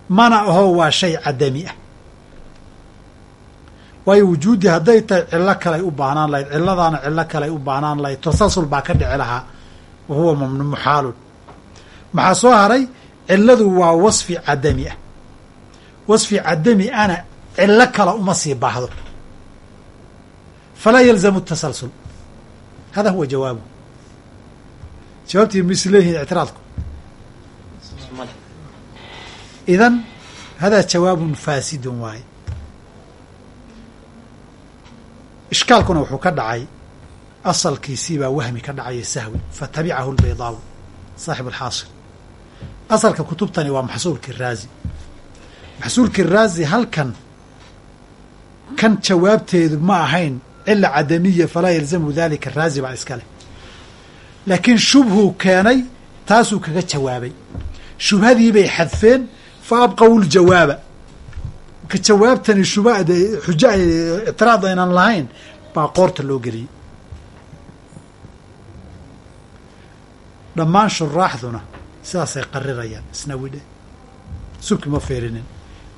Mana aho waa shay cadami ah. Waayo wujuudi hadday tahay cillo kaley u baahnaan lahayd cilladaana cillo kaley u baahnaan lahayd tasalsul baa ka dhici lahaa wa mamnu muxaalun. Maxaa soo haray? Cilladu waa wasfi cadami ah. Wasfi cadami ana cillo kale uma sii baahdo. Falaa yalzamu tasalsul. Hada huwa jawaabu. Jawaabtii mis leeyihiin ictiraadku idan hadaa jawaabun faasidun waaye ishkaalkuna wuxuu ka dhacay asalkiisii baa wahmi ka dhacaya sahwi fatabicahu lbaydaawi saaxib alxaasil asalka kutubtani waa maxsuulkii raazi maxsuulkii raazi halkan kan jawaabteedu ma ahayn cila cadamiya falaa yalzamu dalika raazi baa iska leh laakiin shubhuu keenay taasuu kaga jawaabay shubhadii bay xadfeen fa abqaw ljawaaba ka jawaabtani shubha xujo ay ictiraad aynan lahayn baa qoorta loo geliyey. Dhammaan shuraaxduna sidaasay qarirayaan isnawi dheh subki ma fiirinin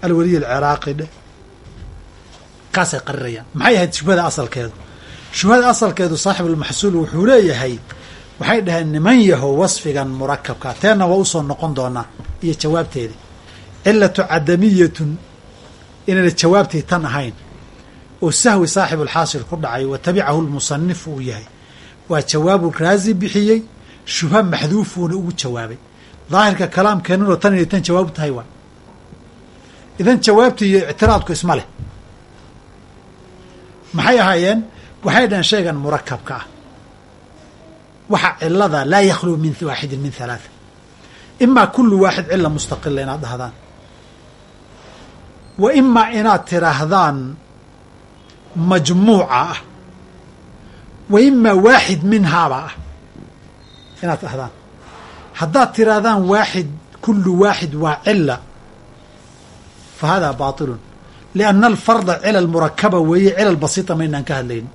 alweliy alciraaqi dheh kaasay qarirayaan. Maxay ahayd shubhada asalkeedu? Shubhada asalkeedu saaxibulmaxsuul wuxuu leeyahay waxay dhaheen niman yaho wasfigan murakabka teenna waa u soo noqon doonaa iyo jawaabteedii cilatu cadamiyatun inayna jawaabtii tan ahayn. Oo sahwi saaxibulxaasil ku dhacay wa tabicahu lmusanif uu yahay. Waa jawaabu raazi bixiyey shubha maxduufuuna ugu jawaabay. Daahirka kalaamkeenunoo tan inay tan jawaabu tahay waa. Idan jawaabtii iyo ictiraadku isma leh. Maxay ahaayeen? Waxay dhaheen shaygan murakabka ah. Waxa cilada laa yakhluu min waaxidin min halaatha imaa kullu waaxid cila mustaqila inaad dhahdaan wa imaa inaad tiraahdaan majmuuca ah. Wa imaa waaxid minhaaba ah. Inaad dhahdaan haddaad tiraahdaan waaxid kullu waaxid waa cila fa hada baatilun. Lianna alfarda cilal murakaba weeye cilal basiita maynaan ka hadlaynin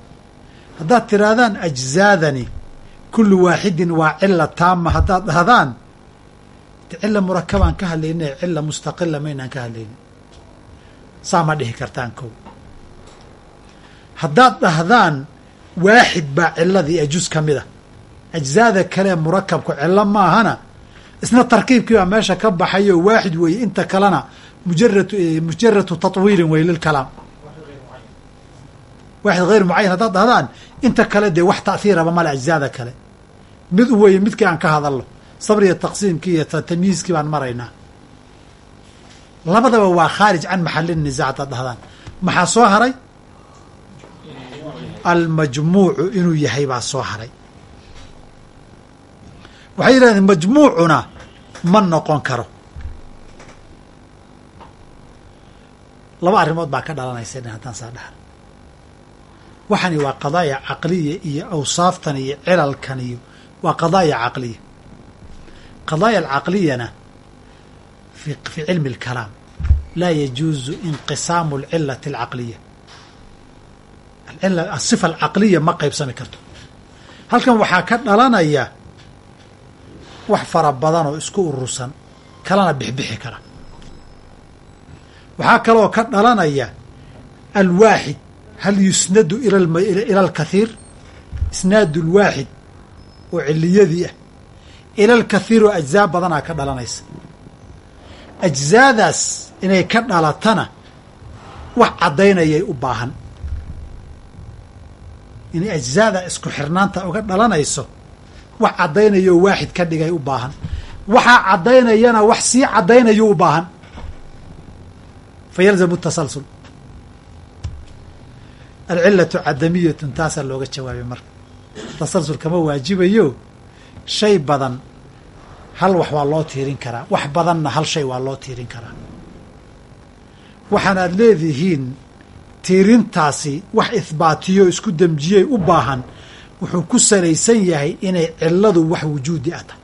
haddaad tiraahdaan ajzaadani kullu waaxidin waa cila taama haddaad dhahdaan cila murakabaan ka hadlayna cila mustaqila maynaan ka hadlaynin saa ma dhihi kartaan kow. Haddaad dhahdaan waaxid baa ciladii ee juz ka mid a ajzaada kale murakabku cilo maahana isna tarkiibkii baa meesha ka baxayo waaxid weeye inta kalena mujarad mujaradu tatwiilin wey lilkalaam waaxid hayr mucayan haddaad dhahdaan inta kale dee wax ta'hiiraba male ajzaada kale. Mid u weeye midkii aan ka hadalno sabriya taqsiimkii iyo tamyiizkii baan maraynaa labadaba waa khaarij can maxali nisaac hadaad dhahdaan. Maxaa soo haray? Almajmuucu inuu yahay baa soo haray. Waxay yidhahdeen majmuucuna ma noqon karo. Laba arrimood baa ka dhalanaysa in haddaan saa dhahan waxani waa qadaaya caqliya iyo awsaaftan iyo cilalkan iyo waa qadaaya caqliya. Qadaaya alcaqliyana fi cilmi اlkalaam laa yajuuzu inqisaamu alcilati alcaqliya alcila asifa alcaqliya ma qaybsami karto halkan waxaa ka dhalanaya wax fara badan oo isku urursan kalana bixbixi kara waxaa kaloo ka dhalanaya alwaaxid hal yusnadu ila alkathiir isnaadu lwaaxid oo ciliyadii ah ila alkathiir oo ajzaa badanaa ka dhalanaysa ajzaadaas inay ka dhalatana wax caddaynayay u baahan. Inay ajzaada isku xirnaanta uga dhalanayso wax caddaynayoo waaxid ka dhigay u baahan. Waxaa caddaynayana wax sii caddaynayo u baahan. Fa yalzamu tasalsul. Alcilatu cadamiyatun taasaa looga jawaabay marka. Tasalsul kama waajibayo shay badan hal wax waa loo tiirin karaa wax badanna hal shay waa loo tiirin karaa. Waxaan aad leedihiin tiirintaasi wax ihbaatiyo isku demjiyey u baahan wuxuu ku salaysan yahay inay ciladu wax wujuudi ah tahay.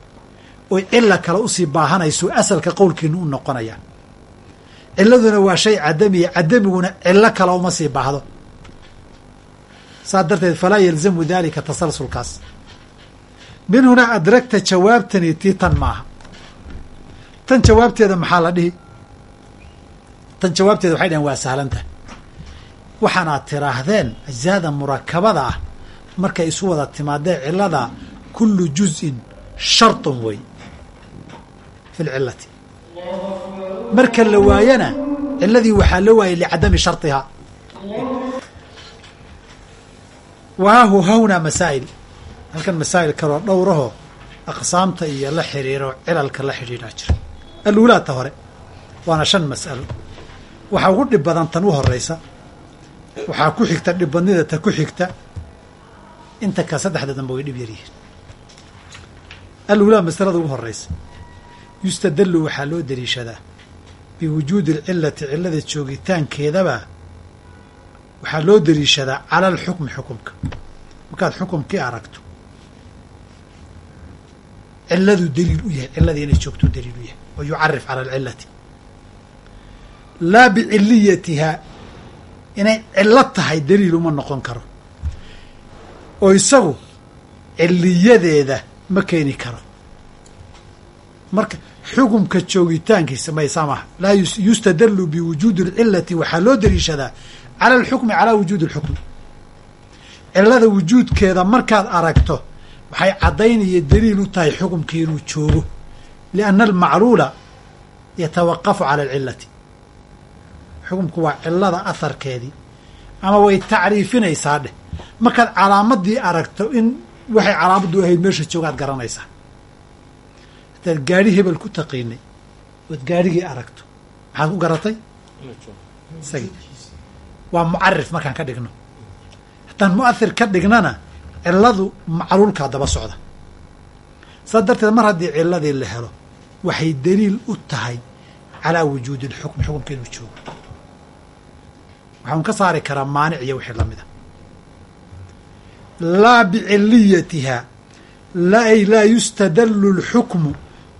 Oy cila kale u sii baahanayso asalka qowlkiina u noqonayaan ciladuna waa shay cadamiya cadamiguna cilo kale uma sii baahdo. Saas darteed falaa yalzamu dalika tasalsulkaas min hunaa adragta jawaabtani tii tan maaha. Tan jawaabteeda maxaa la dhihi? Tan jawaabteeda waxay dhaheen waa sahlantahay waxaanaad tiraahdeen ajzaada murakabada ah markay isu wada timaadeen cilada kullu juz'in sharطun wey fi lcilati marka la waayana ciladii waxaa loo waayay licadami sharطihaa waahu hawnaa masaa'il halkan masaa'il kaloo dhowrahoo aqsaamta iyo la xiriiro cilalka la xidhiidhaa jira. Aluulaata hore waana shan mas'alo waxaa ugu dhib badan tan u horeysa waxaa ku xigta dhibbadnida ta ku xigta inta ka saddexda dambe way dhib yaryihiin aluulaa masalada ugu horeysa yustadallu waxaa loo daliishadaa biwujuudi alcilati cilada joogitaankeedaba waxaa loo daliishadaa cala alxukmi xukumka. Markaad xukumkii aragto ciladuu daliil u yahay ciladii inay joogtuu daliil u yahay wa yucarif cala alcilati laa biciliyatihaa inay cilo tahay daliil uma noqon karo. Oo isagu ciliyadeeda ma keeni karo. Marka xukumka joogitaankiisa maysamaha laa yustadallu biwujuudi alcilati waxaa loo daliishadaa cala alxukmi calaa wujuudi alxukmi cilada wujuudkeeda markaad aragto waxay caddaynaya daliil u tahay xukumkii inuu joogo lianna almacluula yatawaqafu cala alcilati xukumku waa cilada aharkeedii ama way tacriifinaysaa dheh markaad calaamadii aragto in waxay calaamaddu ahayd meesha joogaad garanaysaa hadaad gaadhi hebel ku taqiinay ood gaadhigii aragto maxaad ku garatay waa mucarif markaan ka dhigno haddaan mu'ahir ka dhignana ciladu macluulkaa daba socda. Saas darteed mar haddii ciladii la helo waxay daliil u tahay calaa wujuudi alxukmi xukumka inuu joogo. Waxaan ka saari karaa maanic iyo wixii la mid a. Laa biciliyatiha ay laa yustadallu lxukmu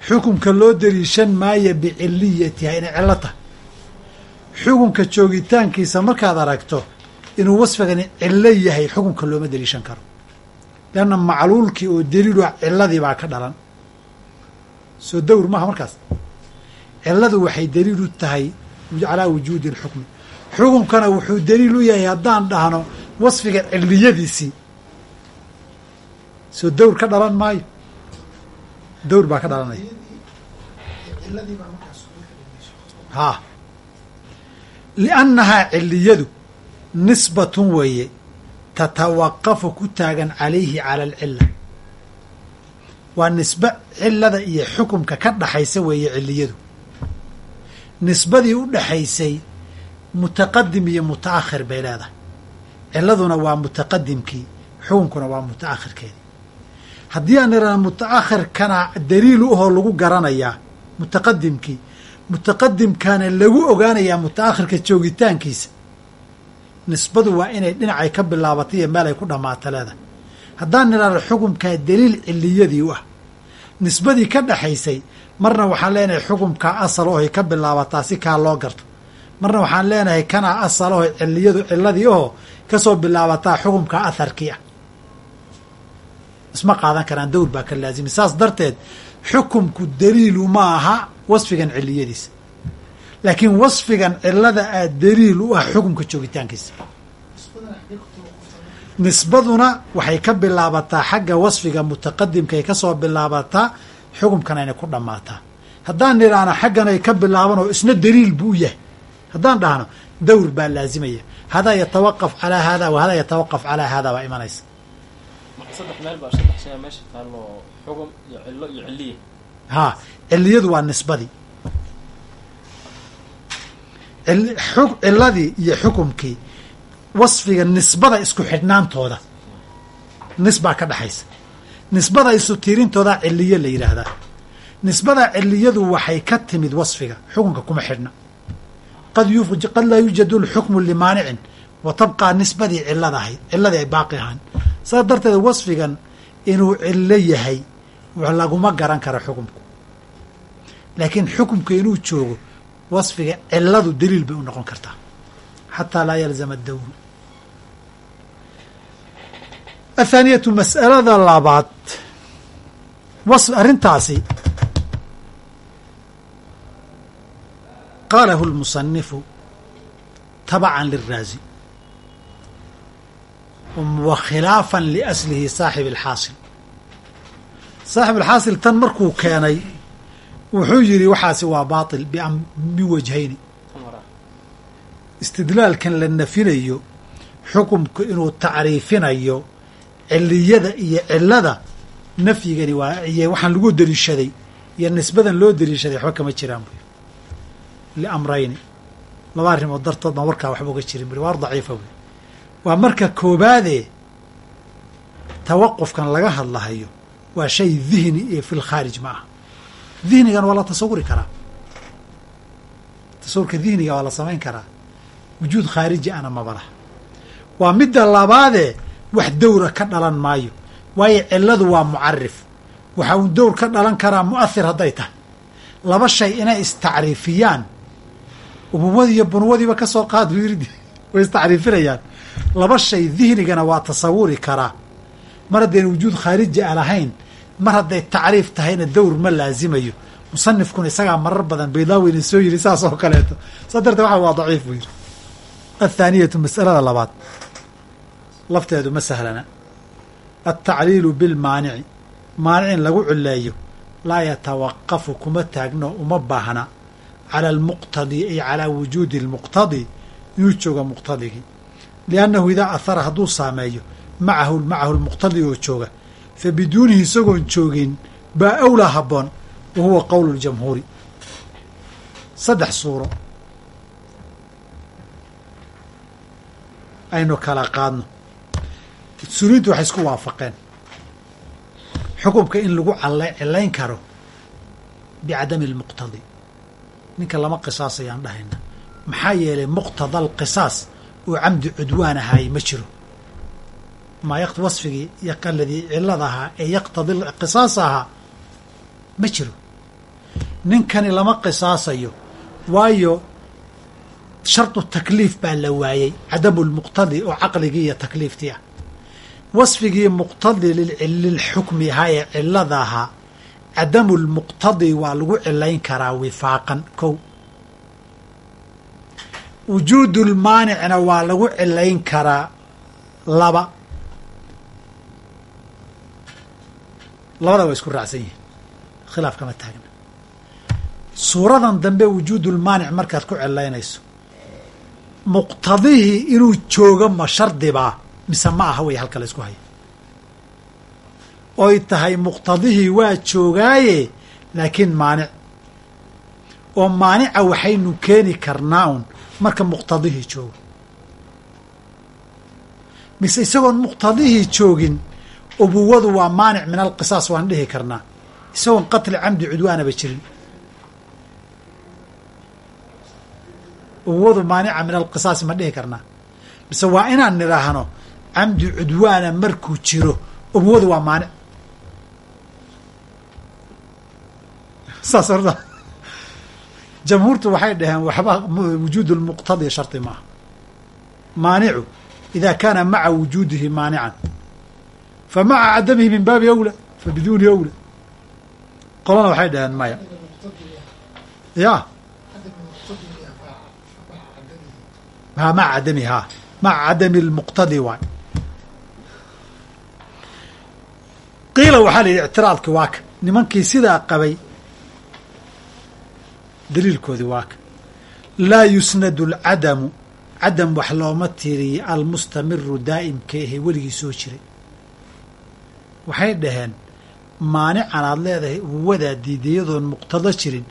xukumka loo daliishan maayo biciliyatiha inay cilo tahay. Xukunka joogitaankiisa markaad aragto inuu wasfigani cilo yahay xukunka looma daliishan karo leanna macluulkii oo daliilu ah ciladii baa ka dhalan soo dawr maaha markaas ciladu waxay daliil u tahay calaa wujuudi alxukmi xukunkana wuxuu daliil u yahay haddaan dhahno wasfiga ciliyadiisii soo dawr ka dhalan maayo dawr baa ka dhalanaya haa liannahaa ciliyadu nisbatun weeye tatawaqafu ku taagan calayhi cala alcila waa nisbe cilada iyo xukumka ka dhaxaysa weeye ciliyadu nisbadii u dhaxaysay mutaqadim iyo mutaakhir bay leedahay. Ciladuna waa mutaqadimkii xukunkuna waa mutaakhirkeedii. Haddii aan irana mutaakhirkana daliil u ahoo lagu garanayaa mutaqadimkii mutaqadimkaana lagu ogaanayaa mutaakhirka joogitaankiisa nisbadu waa inay dhinacay ka bilaabatay iyo meel ay ku dhammaata leedahay. Haddaan nidhahno xukumkaa daliil ciliyadii u ah nisbadii ka dhaxaysay marna waxaan leenahay xukumkaa asal ohay ka bilaabataa si kaa loo garto. Marna waxaan leenahay kanaa asal oho ciliyadu ciladii aho ka soo bilaabataa xukumka atharkii ah. Isma qaadan karaan dowr baa ka laazimi saas darteed xukumku daliilu ma aha wasfigan ciliyadiisa laakiin wasfigan cilada aa daliil u ah xukumka joogitaankiisa. Nisbaduna waxay ka bilaabataa xagga wasfiga mutaqadimkaay ka soo bilaabataa xukumkan aynay ku dhammaataa. Haddaan nidhaahno xaggan ay ka bilaaban oo isna daliil buu u yahay. Haddaan dhahno dowr baa laazimaya. Hadaa yatawaqaf calaa hada wa hadaa yatawaqaf calaa hada baa imanaysa. Saddex meel baa saddex shay meesha taalo xugum iyo cillo iyo ciliya haa ciliyadu waa nisbadii ciladii iyo xukumkii wasfiga nisbada isku xidhnaantooda. Nisbaa ka dhaxaysa. Nisbada isu tiirintooda ciliyo la yidhaahdaa nisbada ciliyadu waxay ka timid wasfiga xukunka kuma xidhna. Qad laa yuujadu lxukmu limaanicin wa tabqaa nisbadii cilada ahayd ciladii ay baaqi ahaan. Saas darteed wasfigan inuu cilo yahay laguma garan karo xukumku. Laakiin xukumka inuu joogo wasfiga ciladu daliil bay u noqon kartaa. Xataa laa yalzama dawru athaaniyatu mas'alada labaad was arrintaasi qaalahu lmusanifu tabacan liraazi wa khilaafan liaslihi saaxib alxaasil. Saaxib alxaasil tan markuu keenay wuxuu yidhi waxaasi waa baatil min wajhayni istidlaalkan la nafinayo xukumku inuu tacriifinayo ciliyada iyo cilada nafyigani waa iyo waxaan lagu deliishaday iyo nisbadan loo deliishaday waxba kama jiraan buy liamrayni. Laba arrimood dartood baan warkaa waxba uga jirin buri waar daciifa buy waa marka koobaadee tawaqufkan laga hadlahayo waa shay dihni iyo fi lkhaarij ma aha dihnigan waa la tasawuri karaa. Tasawurka dihniga waa la samayn karaa. Wujuud khaariji ana mabalaha waa midda labaadee wax dowra ka dhalan maayo. Waayo ciladu waa mucarif waxa uu dowr ka dhalan karaa mu'ahir hadday tahay. Laba shay inay istacriifiyaan. Ubuwadii iyo bunwadiiba ka soo qaad yiri way istacriifinayaan. Laba shay dihnigana waa tasawuri karaa. Mar haddayna wujuud khaariji a lahayn mar hadday tacriif tahayna dowr ma laazimayo musanifkuna isagaa marar badan baydaweyna soo yiri saas oo kaleeto. Saa darteed waxa waa daciif buu yidhi. Athaaniyatu mas'alada labaad. Lafteedu ma sahlana. Altacliilu bilmaanici. Maanic in lagu cileeyo laa yatawaqafu kuma taagno uma baahna. Cala almuqtadi ay calaa wujuudi almuqtadi inuu jooga muqtadigii. Liannahu idaa ahara hadduu saameeyo macahu macahu lmuqtadi oo jooga fa biduunihi isagoon joogin baa awlaa habboon wa huwa qowlu ljamhuuri saddex suuro aynu kala qaadno suuriintu waxay isku waafaqeen xukumka in lagu cilayn karo bicadami almuqtadi ninka lama qisaasayaan dhahayna maxaa yeelay muqtada alqisaas oo camdi cudwaan ahaay ma jiro maa wasfigii aladii cilada ahaa ee yaqtadi qisaas ahaa ma jiro. Ninkani lama qisaasayo waayo shardu takliif baa la waayey cadamu lmuqtadi oo caqligii iyo takliiftii ah wasfigii muqtadi lilxukmi ahaa ee cilada ahaa cadamu lmuqtadi waa lagu cilayn karaa wifaaqan kow. Wujuudu lmaanicna waa lagu cilayn karaa laba labada waa isku raacsan yihiin. Khilaaf kama taagna suuradan dambe wujuudulmaanic markaad ku cilaynayso muqtadihii inuu joogo ma shardibaa mise ma aha wey halka la isku haya oy tahay muqtadihii waa joogaaye laakiin maanic. Oo maanica waxaynu keeni karnaa un marka muqtadihii joogo. Mise isagoon muqtadihii joogin ubuwadu waa maanic min alqisaas waan dhihi karnaa. Isagoon qatli camdi cudwaanaba jirin. Ubuwadu maanica min alqisaasi ma dhihi karnaa. Mise waa inaan nidhaahno camdi cudwaana markuu jiro ubuwadu waa maanic. Saas orda jamhuurtu waxay dhaheen waxba wujuud lmuqtadi shardi maaha. Maanicu ida kaana maca wujuudihi maanican fa maca cadamihi min baabi awla fa biduuni awla qolana waxay dhaheen maya ya ha maca cadamihi ha maca cadami lmuqtadi waay qiila waxaa la yidhi ictiraadki waa nimankii sidaa qabay daliilkoodii waa ka laa yusnadu alcadamu cadam wax looma tiiriye almustamiru daa'imka ahe weligii soo jiray waxay dhaheen maanican aad leedahay uwadaa diidayadoon muqtado jirin.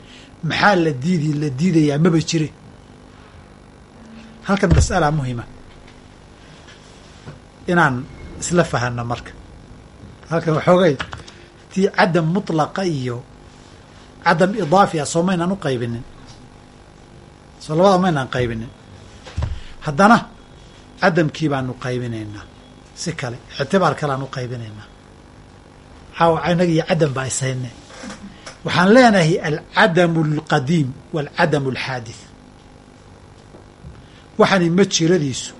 Maxaa la diidi la diidayaa maba jire halkan mas'ala muhima. Inaan isla fahanno marka. Halkan waxoogay tii cadam mutlaqa iyo cadam idaafi ah soo maynaan u qaybinin? Soo labada maynaan qaybinin? Haddana cadamkii baanu qaybinaynaa. Si kale ictibaar kalean u qaybinaynaa iyo cadam baa ishayne waxaan leenahay alcadamu alqadiim waalcadamu alxaadith waxani ma jiradiisu.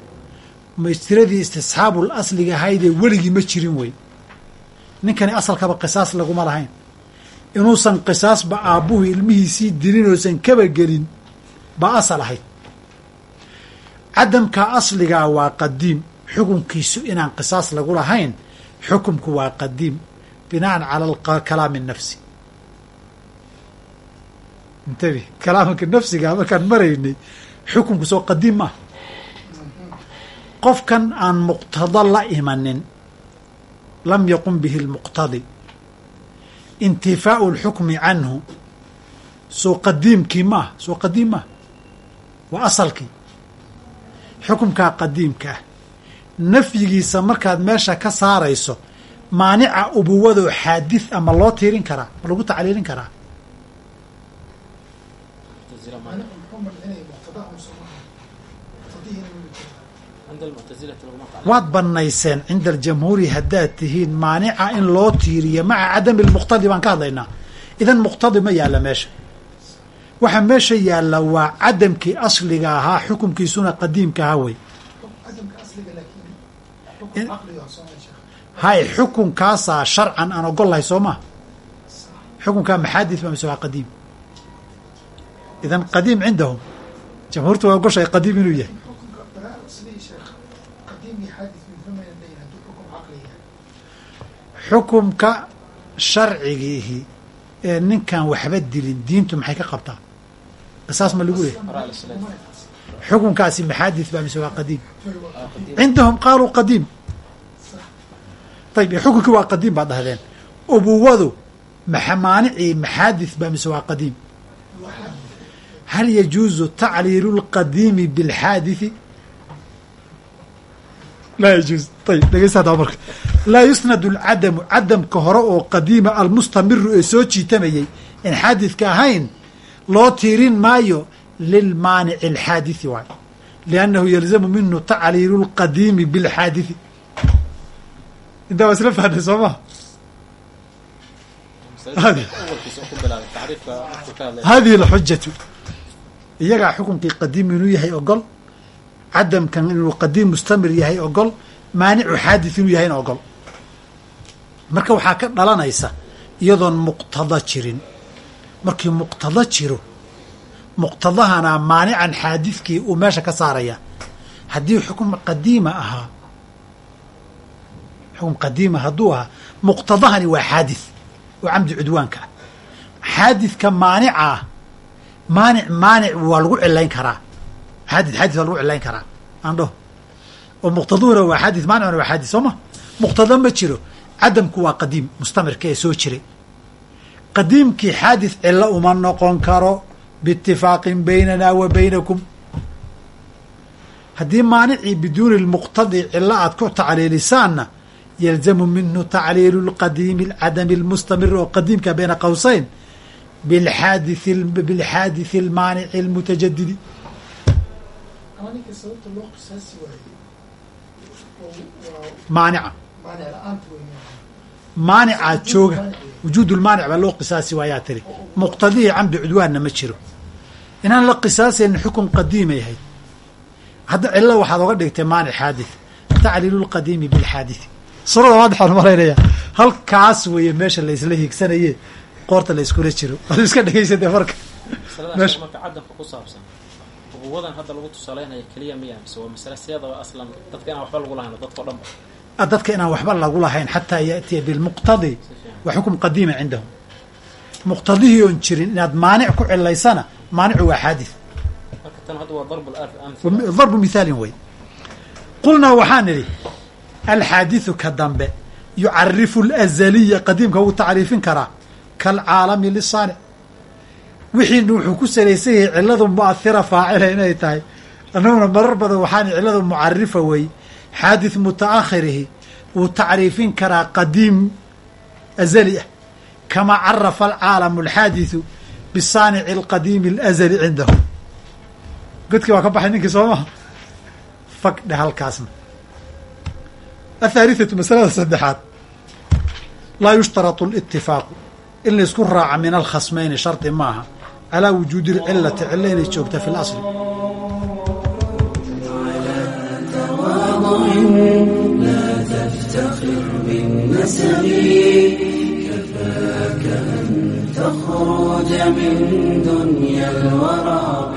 Ma jiradii istisxaabul asliga ahaydee weligii ma jirin wey. Ninkani asalkaba qisaas laguma lahayn. Inuusan qisaasba aabbuhu ilmihiisii dilin oosan kaba gelin baa asal ahayd cadamka asligaa waa qadiim xukunkiisu inaan qisaas lagu lahayn xukumku waa qadiim binaan cala kalaami nafsi. Intabi kalaamka nafsiga markaan maraynay xukunku soo qadiim ah. Qofkan aan muqtado la imanin lam yaqum bihi lmuqtadi intifaau lxukmi canhu soo qadiimkii maah soo qadiim maah waa asalkii. Xukumkaa qadiimka ah. Nafyigiisa markaad meesha ka saarayso maanica ubuwadoo xaadith ama loo tiirin karaa ma lagu tacliilin karaa? Waad banayseen cinda aljamhuuri haddaad tihiin maanica in loo tiiriyo maca cadami lmuqtadi baan ka hadlaynaa. Idan muqtadi ma yaalla meesha. Waxa meesha yaalla waa cadamkii asliga ahaa xukumkiisuna qadiimka ahaa wey hay xukunkaasaa sharcan aan ogol lahay soo maa xukunkaa maxaadith ba mise waa qadiim. Idan qadiim cindahum. Jamhuurtu waa ogoshahay qadiim inuu yahay. Xukumka sharcigiihi ee ninkan waxba dilin diintu maxay ka qabtaa? Qisaas ma lagu lehay xukunkaasi maxaadith ba mise waa qadiim. Cindahum qaaluu qadiim ayb xukunkii waa qadiim baad dhahdeen. ubuwadu maanicii maxaadith ba mise waa qadiim hal yajuuzu tacliilu lqadiimi bilxaadithi laa yajuuz ayb dhegeysta hadaba marka laa yusnadu alcadamu cadamka hore oo qadiima almustamiru ee soo jiitamayay in xaadidka ahayn loo tiirin maayo lilmaanici alxaadithi waay liannahu yalzamu minhu tacliilu lqadiimi bilxaadithi intaa waa isla fahnay soo ma hadihi alxujatu iyagaa xukunkii qadiim inuu yahay ogol cadamkan inuu qadiim mustamir yahay ogol maanicu xaadith inuu yahayna ogol marka waxaa ka dhalanaysa iyadoon muqtada jirin markii muqtado jiro muqtadahana maanican xaadidkii uu meesha ka saaraya haddii xukun qadiima ahaa xukun qadiima hadduu ahaa muqtadahani waa xaadith oo camdi cudwaanka. Ah xaadidka maanica ah maanic maanic waa lagu cilayn karaa. Xaadid xaadid waa lagu cilayn karaa. Aan dhaho oo muqtaduhuna waa xaadid maanicuna waa xaadid soo ma ma jiro. Cadamku waa qadiim mustamirka ee soo jiray. Qadiimkii xaadis cilo uma noqon karo biitifaaqin baynana wa baynakum. Haddii maanicii biduuni lmuqtadi cilo aad ku tacliilisaanna yalzamu minhu tacliilu lqadiimi alcadami almustamir oo qadiimka bayna qowsayn bilxaadii bilxaadiثi almaanici almutajadidi maanica maanicaa jooga wujuudulmaanic baa loo qisaasi waayaa tiri muqtadihii camdi cudwaanna ma jiro inaan la qisaasaynin xukun qadiimay ahayd hadda cillo waxaad oga dhigtay maanic xaadith tacliilu lqadiimi bilxaadiثi surada waadixaan maraynaya halkaas weeye meesha laysla hiigsanaye qoorta la jiro. Iska dhegaysatee marka. Marka cadamka ku saabsan. Ubuwadan hadda lagu tusaaleynaya keliya miya mise waa masale siyadaba aslan. Dadka inaan waxba lagu lahayn dadka o dhan. Ba dadka inaan waxba lagu lahayn xataa yaأtiya bilmuqtadi wa xukm qadiima cindahum. Muqtadihii oon jirin inaad maanic ku cilaysana maanicu waa xaadith marka tan hadda waa darb amila darbu mithaalin wey qulnaa waxaan idhi alxaadiثu ka dambe yucarifu اlazaliya qadiimka wuu tacriifin karaa kaalcaalami lisaanic wixiina wuxuu ku salaysan yahay ciladu mu'ahira faacila inay tahay annaguna marar badan waxaan ciladu mucarifa wey xaadith mutaakhirihi wuu tacriifin karaa qadiim azali ah kama carafa alcaalamu alxaadithu bisaanici alqadiimi alazali cindahu godkii waa ka baxay ninkii soo maha fagdhe halkaasna athaalithatu masalada saddexaad laa yushtaratu alitifaaqu in laysku raaca min alkhasmayni shardi maaha calaa wujuudi alcilati cilo inay joogta fi lasli لا تفتخر بالنسب كفاك أن تخرج من دنيا الورى